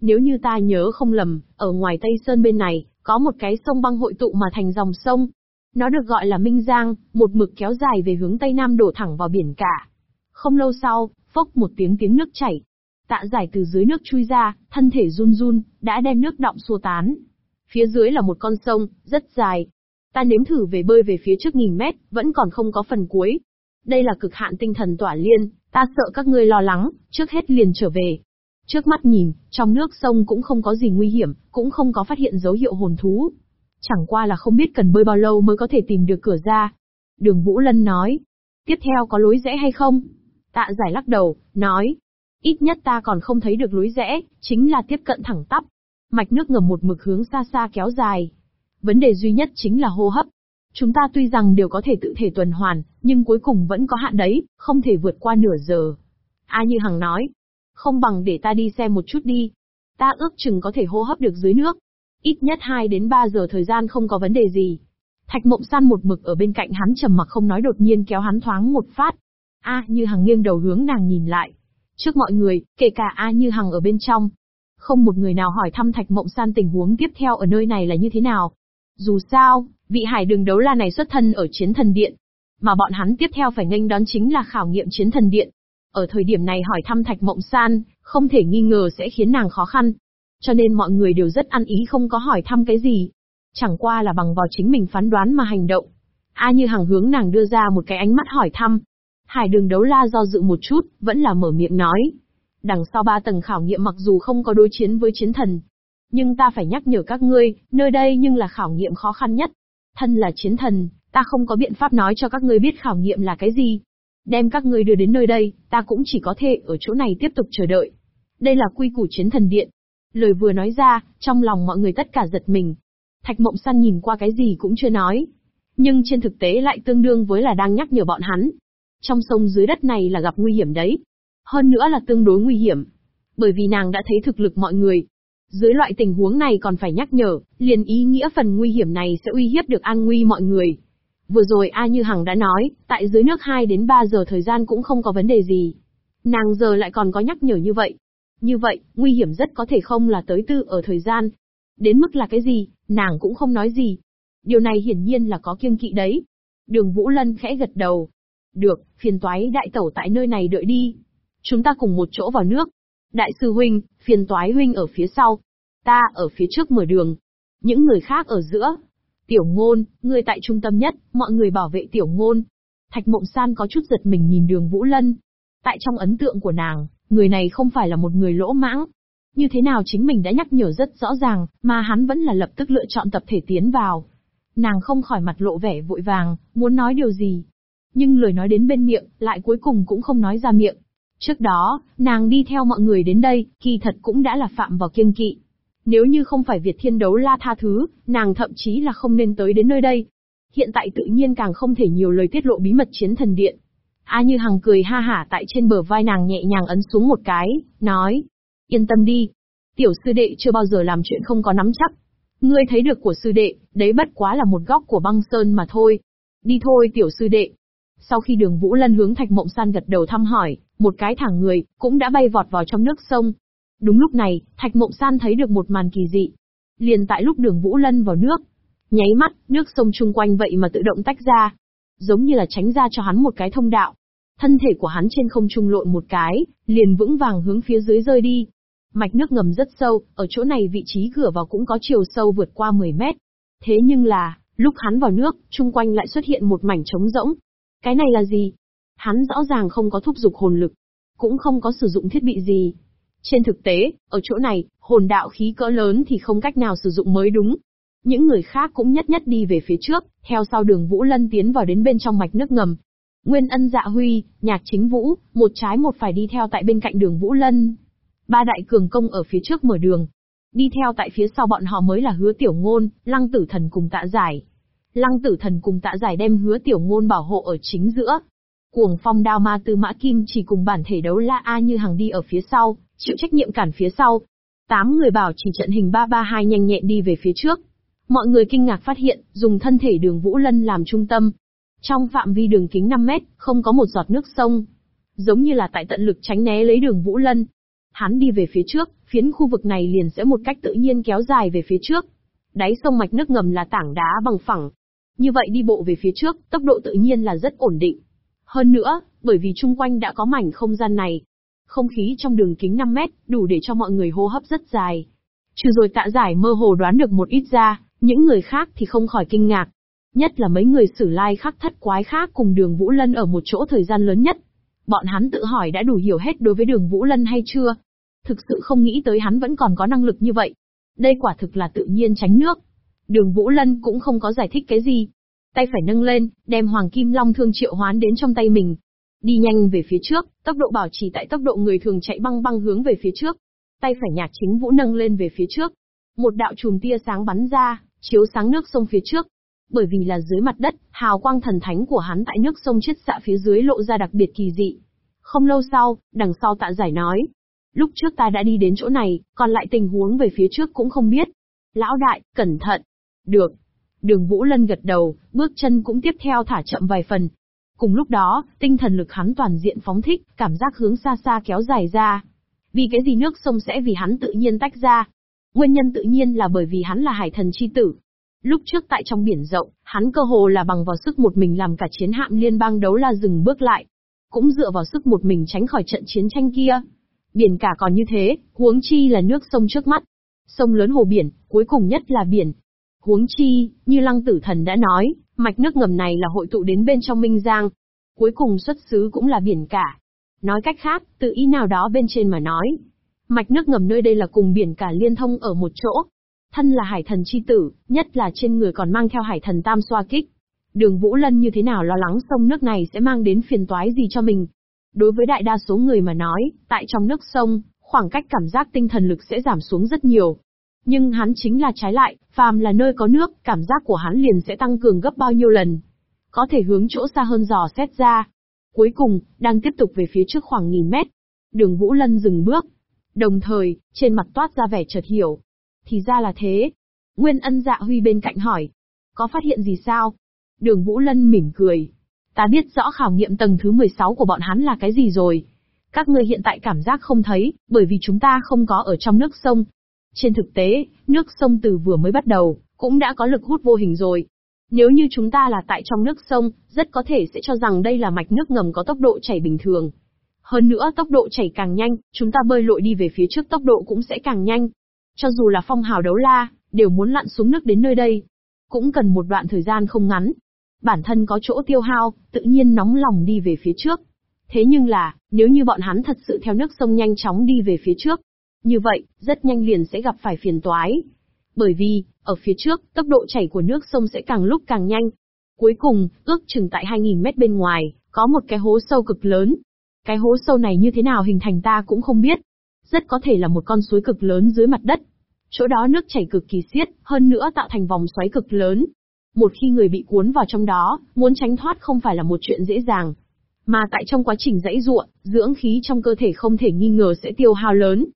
Nếu như ta nhớ không lầm, ở ngoài Tây Sơn bên này, có một cái sông băng hội tụ mà thành dòng sông. Nó được gọi là Minh Giang, một mực kéo dài về hướng Tây Nam đổ thẳng vào biển cả. Không lâu sau, Phốc một tiếng tiếng nước chảy. Tạ giải từ dưới nước chui ra, thân thể run run, đã đem nước động xua tán. Phía dưới là một con sông, rất dài. Ta nếm thử về bơi về phía trước nghìn mét, vẫn còn không có phần cuối. Đây là cực hạn tinh thần tỏa liên, ta sợ các ngươi lo lắng, trước hết liền trở về. Trước mắt nhìn, trong nước sông cũng không có gì nguy hiểm, cũng không có phát hiện dấu hiệu hồn thú. Chẳng qua là không biết cần bơi bao lâu mới có thể tìm được cửa ra. Đường Vũ Lân nói. Tiếp theo có lối rẽ hay không? Tạ giải lắc đầu, nói. Ít nhất ta còn không thấy được lối rẽ, chính là tiếp cận thẳng tắp. Mạch nước ngầm một mực hướng xa xa kéo dài. Vấn đề duy nhất chính là hô hấp. Chúng ta tuy rằng đều có thể tự thể tuần hoàn, nhưng cuối cùng vẫn có hạn đấy, không thể vượt qua nửa giờ. A Như Hằng nói, không bằng để ta đi xem một chút đi. Ta ước chừng có thể hô hấp được dưới nước. Ít nhất 2 đến 3 giờ thời gian không có vấn đề gì. Thạch Mộng San một mực ở bên cạnh hắn trầm mặc không nói đột nhiên kéo hắn thoáng một phát. A Như Hằng nghiêng đầu hướng nàng nhìn lại. Trước mọi người, kể cả A Như Hằng ở bên trong. Không một người nào hỏi thăm Thạch Mộng San tình huống tiếp theo ở nơi này là như thế nào. Dù sao, vị hải đường đấu la này xuất thân ở chiến thần điện. Mà bọn hắn tiếp theo phải nghênh đón chính là khảo nghiệm chiến thần điện. Ở thời điểm này hỏi thăm Thạch Mộng San, không thể nghi ngờ sẽ khiến nàng khó khăn. Cho nên mọi người đều rất ăn ý không có hỏi thăm cái gì. Chẳng qua là bằng vào chính mình phán đoán mà hành động. A như hàng hướng nàng đưa ra một cái ánh mắt hỏi thăm. Hải đường đấu la do dự một chút, vẫn là mở miệng nói. Đằng sau ba tầng khảo nghiệm mặc dù không có đối chiến với chiến thần. Nhưng ta phải nhắc nhở các ngươi, nơi đây nhưng là khảo nghiệm khó khăn nhất. Thân là chiến thần, ta không có biện pháp nói cho các ngươi biết khảo nghiệm là cái gì. Đem các ngươi đưa đến nơi đây, ta cũng chỉ có thể ở chỗ này tiếp tục chờ đợi. Đây là quy củ chiến thần điện. Lời vừa nói ra, trong lòng mọi người tất cả giật mình. Thạch Mộng Săn nhìn qua cái gì cũng chưa nói. Nhưng trên thực tế lại tương đương với là đang nhắc nhở bọn hắn. Trong sông dưới đất này là gặp nguy hiểm đấy. Hơn nữa là tương đối nguy hiểm. Bởi vì nàng đã thấy thực lực mọi người. Dưới loại tình huống này còn phải nhắc nhở, liền ý nghĩa phần nguy hiểm này sẽ uy hiếp được an nguy mọi người. Vừa rồi A Như Hằng đã nói, tại dưới nước 2 đến 3 giờ thời gian cũng không có vấn đề gì. Nàng giờ lại còn có nhắc nhở như vậy. Như vậy, nguy hiểm rất có thể không là tới tư ở thời gian. Đến mức là cái gì, nàng cũng không nói gì. Điều này hiển nhiên là có kiêng kỵ đấy. Đường Vũ Lân khẽ gật đầu. Được, phiền toái đại tẩu tại nơi này đợi đi. Chúng ta cùng một chỗ vào nước. Đại sư huynh, phiền toái huynh ở phía sau. Ta ở phía trước mở đường. Những người khác ở giữa, Tiểu ngôn, người tại trung tâm nhất, mọi người bảo vệ tiểu ngôn. Thạch mộng san có chút giật mình nhìn đường Vũ Lân. Tại trong ấn tượng của nàng, người này không phải là một người lỗ mãng. Như thế nào chính mình đã nhắc nhở rất rõ ràng, mà hắn vẫn là lập tức lựa chọn tập thể tiến vào. Nàng không khỏi mặt lộ vẻ vội vàng, muốn nói điều gì. Nhưng lời nói đến bên miệng, lại cuối cùng cũng không nói ra miệng. Trước đó, nàng đi theo mọi người đến đây, kỳ thật cũng đã là phạm vào kiêng kỵ. Nếu như không phải Việt Thiên đấu la tha thứ, nàng thậm chí là không nên tới đến nơi đây. Hiện tại tự nhiên càng không thể nhiều lời tiết lộ bí mật chiến thần điện. A Như Hằng cười ha hả tại trên bờ vai nàng nhẹ nhàng ấn xuống một cái, nói. Yên tâm đi. Tiểu sư đệ chưa bao giờ làm chuyện không có nắm chắc. Ngươi thấy được của sư đệ, đấy bất quá là một góc của băng sơn mà thôi. Đi thôi tiểu sư đệ. Sau khi đường Vũ Lân hướng Thạch Mộng San gật đầu thăm hỏi, một cái thẳng người, cũng đã bay vọt vào trong nước sông, Đúng lúc này, Thạch Mộng San thấy được một màn kỳ dị. Liền tại lúc đường Vũ Lân vào nước. Nháy mắt, nước sông chung quanh vậy mà tự động tách ra. Giống như là tránh ra cho hắn một cái thông đạo. Thân thể của hắn trên không trung lộn một cái, liền vững vàng hướng phía dưới rơi đi. Mạch nước ngầm rất sâu, ở chỗ này vị trí cửa vào cũng có chiều sâu vượt qua 10 mét. Thế nhưng là, lúc hắn vào nước, chung quanh lại xuất hiện một mảnh trống rỗng. Cái này là gì? Hắn rõ ràng không có thúc giục hồn lực, cũng không có sử dụng thiết bị gì, trên thực tế, ở chỗ này, hồn đạo khí cỡ lớn thì không cách nào sử dụng mới đúng. Những người khác cũng nhất nhất đi về phía trước, theo sau đường Vũ Lân tiến vào đến bên trong mạch nước ngầm. Nguyên ân dạ huy, nhạc chính vũ, một trái một phải đi theo tại bên cạnh đường Vũ Lân. Ba đại cường công ở phía trước mở đường. Đi theo tại phía sau bọn họ mới là hứa tiểu ngôn, lăng tử thần cùng tạ giải. Lăng tử thần cùng tạ giải đem hứa tiểu ngôn bảo hộ ở chính giữa. Cuồng phong đao ma tư mã kim chỉ cùng bản thể đấu la A như hàng đi ở phía sau, chịu trách nhiệm cản phía sau. Tám người bảo chỉ trận hình 332 nhanh nhẹn đi về phía trước. Mọi người kinh ngạc phát hiện, dùng thân thể đường Vũ Lân làm trung tâm. Trong phạm vi đường kính 5 mét, không có một giọt nước sông. Giống như là tại tận lực tránh né lấy đường Vũ Lân. Hắn đi về phía trước, phiến khu vực này liền sẽ một cách tự nhiên kéo dài về phía trước. Đáy sông mạch nước ngầm là tảng đá bằng phẳng. Như vậy đi bộ về phía trước, tốc độ tự nhiên là rất ổn định. Hơn nữa, bởi vì chung quanh đã có mảnh không gian này, không khí trong đường kính 5 mét, đủ để cho mọi người hô hấp rất dài. Trừ rồi tạ giải mơ hồ đoán được một ít ra, những người khác thì không khỏi kinh ngạc. Nhất là mấy người sử lai khắc thất quái khác cùng đường Vũ Lân ở một chỗ thời gian lớn nhất. Bọn hắn tự hỏi đã đủ hiểu hết đối với đường Vũ Lân hay chưa? Thực sự không nghĩ tới hắn vẫn còn có năng lực như vậy. Đây quả thực là tự nhiên tránh nước. Đường Vũ Lân cũng không có giải thích cái gì. Tay phải nâng lên, đem Hoàng Kim Long thương triệu hoán đến trong tay mình. Đi nhanh về phía trước, tốc độ bảo trì tại tốc độ người thường chạy băng băng hướng về phía trước. Tay phải nhạc chính vũ nâng lên về phía trước. Một đạo chùm tia sáng bắn ra, chiếu sáng nước sông phía trước. Bởi vì là dưới mặt đất, hào quang thần thánh của hắn tại nước sông chết xạ phía dưới lộ ra đặc biệt kỳ dị. Không lâu sau, đằng sau tạ giải nói. Lúc trước ta đã đi đến chỗ này, còn lại tình huống về phía trước cũng không biết. Lão đại, cẩn thận. Được. Đường Vũ Lân gật đầu, bước chân cũng tiếp theo thả chậm vài phần. Cùng lúc đó, tinh thần lực hắn toàn diện phóng thích, cảm giác hướng xa xa kéo dài ra. Vì cái gì nước sông sẽ vì hắn tự nhiên tách ra? Nguyên nhân tự nhiên là bởi vì hắn là hải thần chi tử. Lúc trước tại trong biển rộng, hắn cơ hồ là bằng vào sức một mình làm cả chiến hạm liên bang đấu la dừng bước lại. Cũng dựa vào sức một mình tránh khỏi trận chiến tranh kia. Biển cả còn như thế, huống chi là nước sông trước mắt. Sông lớn hồ biển, cuối cùng nhất là biển. Huống chi, như lăng tử thần đã nói, mạch nước ngầm này là hội tụ đến bên trong Minh Giang. Cuối cùng xuất xứ cũng là biển cả. Nói cách khác, tự ý nào đó bên trên mà nói. Mạch nước ngầm nơi đây là cùng biển cả liên thông ở một chỗ. Thân là hải thần chi tử, nhất là trên người còn mang theo hải thần tam xoa kích. Đường Vũ Lân như thế nào lo lắng sông nước này sẽ mang đến phiền toái gì cho mình. Đối với đại đa số người mà nói, tại trong nước sông, khoảng cách cảm giác tinh thần lực sẽ giảm xuống rất nhiều. Nhưng hắn chính là trái lại, phàm là nơi có nước, cảm giác của hắn liền sẽ tăng cường gấp bao nhiêu lần. Có thể hướng chỗ xa hơn dò xét ra. Cuối cùng, đang tiếp tục về phía trước khoảng nghìn mét. Đường Vũ Lân dừng bước. Đồng thời, trên mặt toát ra vẻ chợt hiểu. Thì ra là thế. Nguyên ân dạ huy bên cạnh hỏi. Có phát hiện gì sao? Đường Vũ Lân mỉm cười. Ta biết rõ khảo nghiệm tầng thứ 16 của bọn hắn là cái gì rồi. Các ngươi hiện tại cảm giác không thấy, bởi vì chúng ta không có ở trong nước sông. Trên thực tế, nước sông từ vừa mới bắt đầu, cũng đã có lực hút vô hình rồi. Nếu như chúng ta là tại trong nước sông, rất có thể sẽ cho rằng đây là mạch nước ngầm có tốc độ chảy bình thường. Hơn nữa tốc độ chảy càng nhanh, chúng ta bơi lội đi về phía trước tốc độ cũng sẽ càng nhanh. Cho dù là phong hào đấu la, đều muốn lặn xuống nước đến nơi đây. Cũng cần một đoạn thời gian không ngắn, bản thân có chỗ tiêu hao, tự nhiên nóng lòng đi về phía trước. Thế nhưng là, nếu như bọn hắn thật sự theo nước sông nhanh chóng đi về phía trước, như vậy, rất nhanh liền sẽ gặp phải phiền toái. Bởi vì, ở phía trước, tốc độ chảy của nước sông sẽ càng lúc càng nhanh. Cuối cùng, ước chừng tại 2.000 mét bên ngoài, có một cái hố sâu cực lớn. Cái hố sâu này như thế nào hình thành ta cũng không biết. Rất có thể là một con suối cực lớn dưới mặt đất. Chỗ đó nước chảy cực kỳ xiết, hơn nữa tạo thành vòng xoáy cực lớn, một khi người bị cuốn vào trong đó, muốn tránh thoát không phải là một chuyện dễ dàng. Mà tại trong quá trình dãy ruộng, dưỡng khí trong cơ thể không thể nghi ngờ sẽ tiêu hao lớn.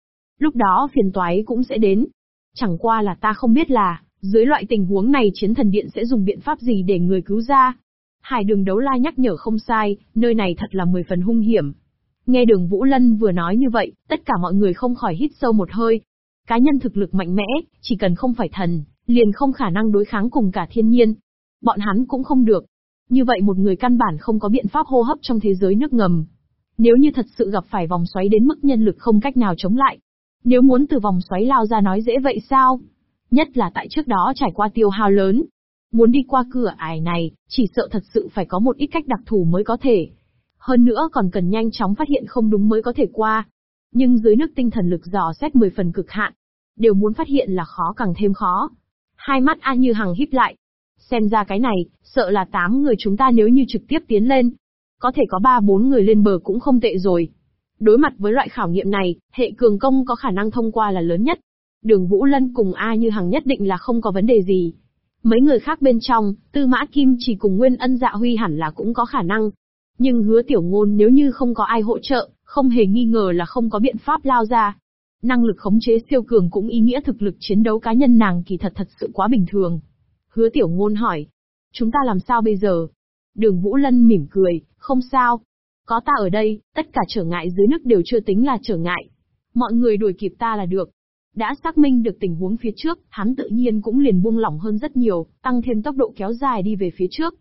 Lúc đó phiền toái cũng sẽ đến. Chẳng qua là ta không biết là, dưới loại tình huống này chiến thần điện sẽ dùng biện pháp gì để người cứu ra. Hải đường đấu la nhắc nhở không sai, nơi này thật là mười phần hung hiểm. Nghe đường Vũ Lân vừa nói như vậy, tất cả mọi người không khỏi hít sâu một hơi. Cá nhân thực lực mạnh mẽ, chỉ cần không phải thần, liền không khả năng đối kháng cùng cả thiên nhiên. Bọn hắn cũng không được. Như vậy một người căn bản không có biện pháp hô hấp trong thế giới nước ngầm. Nếu như thật sự gặp phải vòng xoáy đến mức nhân lực không cách nào chống lại. Nếu muốn từ vòng xoáy lao ra nói dễ vậy sao? Nhất là tại trước đó trải qua tiêu hao lớn. Muốn đi qua cửa ải này, chỉ sợ thật sự phải có một ít cách đặc thù mới có thể. Hơn nữa còn cần nhanh chóng phát hiện không đúng mới có thể qua. Nhưng dưới nước tinh thần lực dò xét 10 phần cực hạn, đều muốn phát hiện là khó càng thêm khó. Hai mắt A Như Hằng híp lại. Xem ra cái này, sợ là tám người chúng ta nếu như trực tiếp tiến lên. Có thể có ba bốn người lên bờ cũng không tệ rồi. Đối mặt với loại khảo nghiệm này, hệ cường công có khả năng thông qua là lớn nhất. Đường Vũ Lân cùng A Như Hằng nhất định là không có vấn đề gì. Mấy người khác bên trong, Tư Mã Kim chỉ cùng Nguyên Ân Dạ Huy hẳn là cũng có khả năng. Nhưng hứa tiểu ngôn nếu như không có ai hỗ trợ, không hề nghi ngờ là không có biện pháp lao ra. Năng lực khống chế siêu cường cũng ý nghĩa thực lực chiến đấu cá nhân nàng kỳ thật thật sự quá bình thường. Hứa tiểu ngôn hỏi. Chúng ta làm sao bây giờ? Đường Vũ Lân mỉm cười, không sao. Có ta ở đây, tất cả trở ngại dưới nước đều chưa tính là trở ngại. Mọi người đuổi kịp ta là được. Đã xác minh được tình huống phía trước, hắn tự nhiên cũng liền buông lỏng hơn rất nhiều, tăng thêm tốc độ kéo dài đi về phía trước.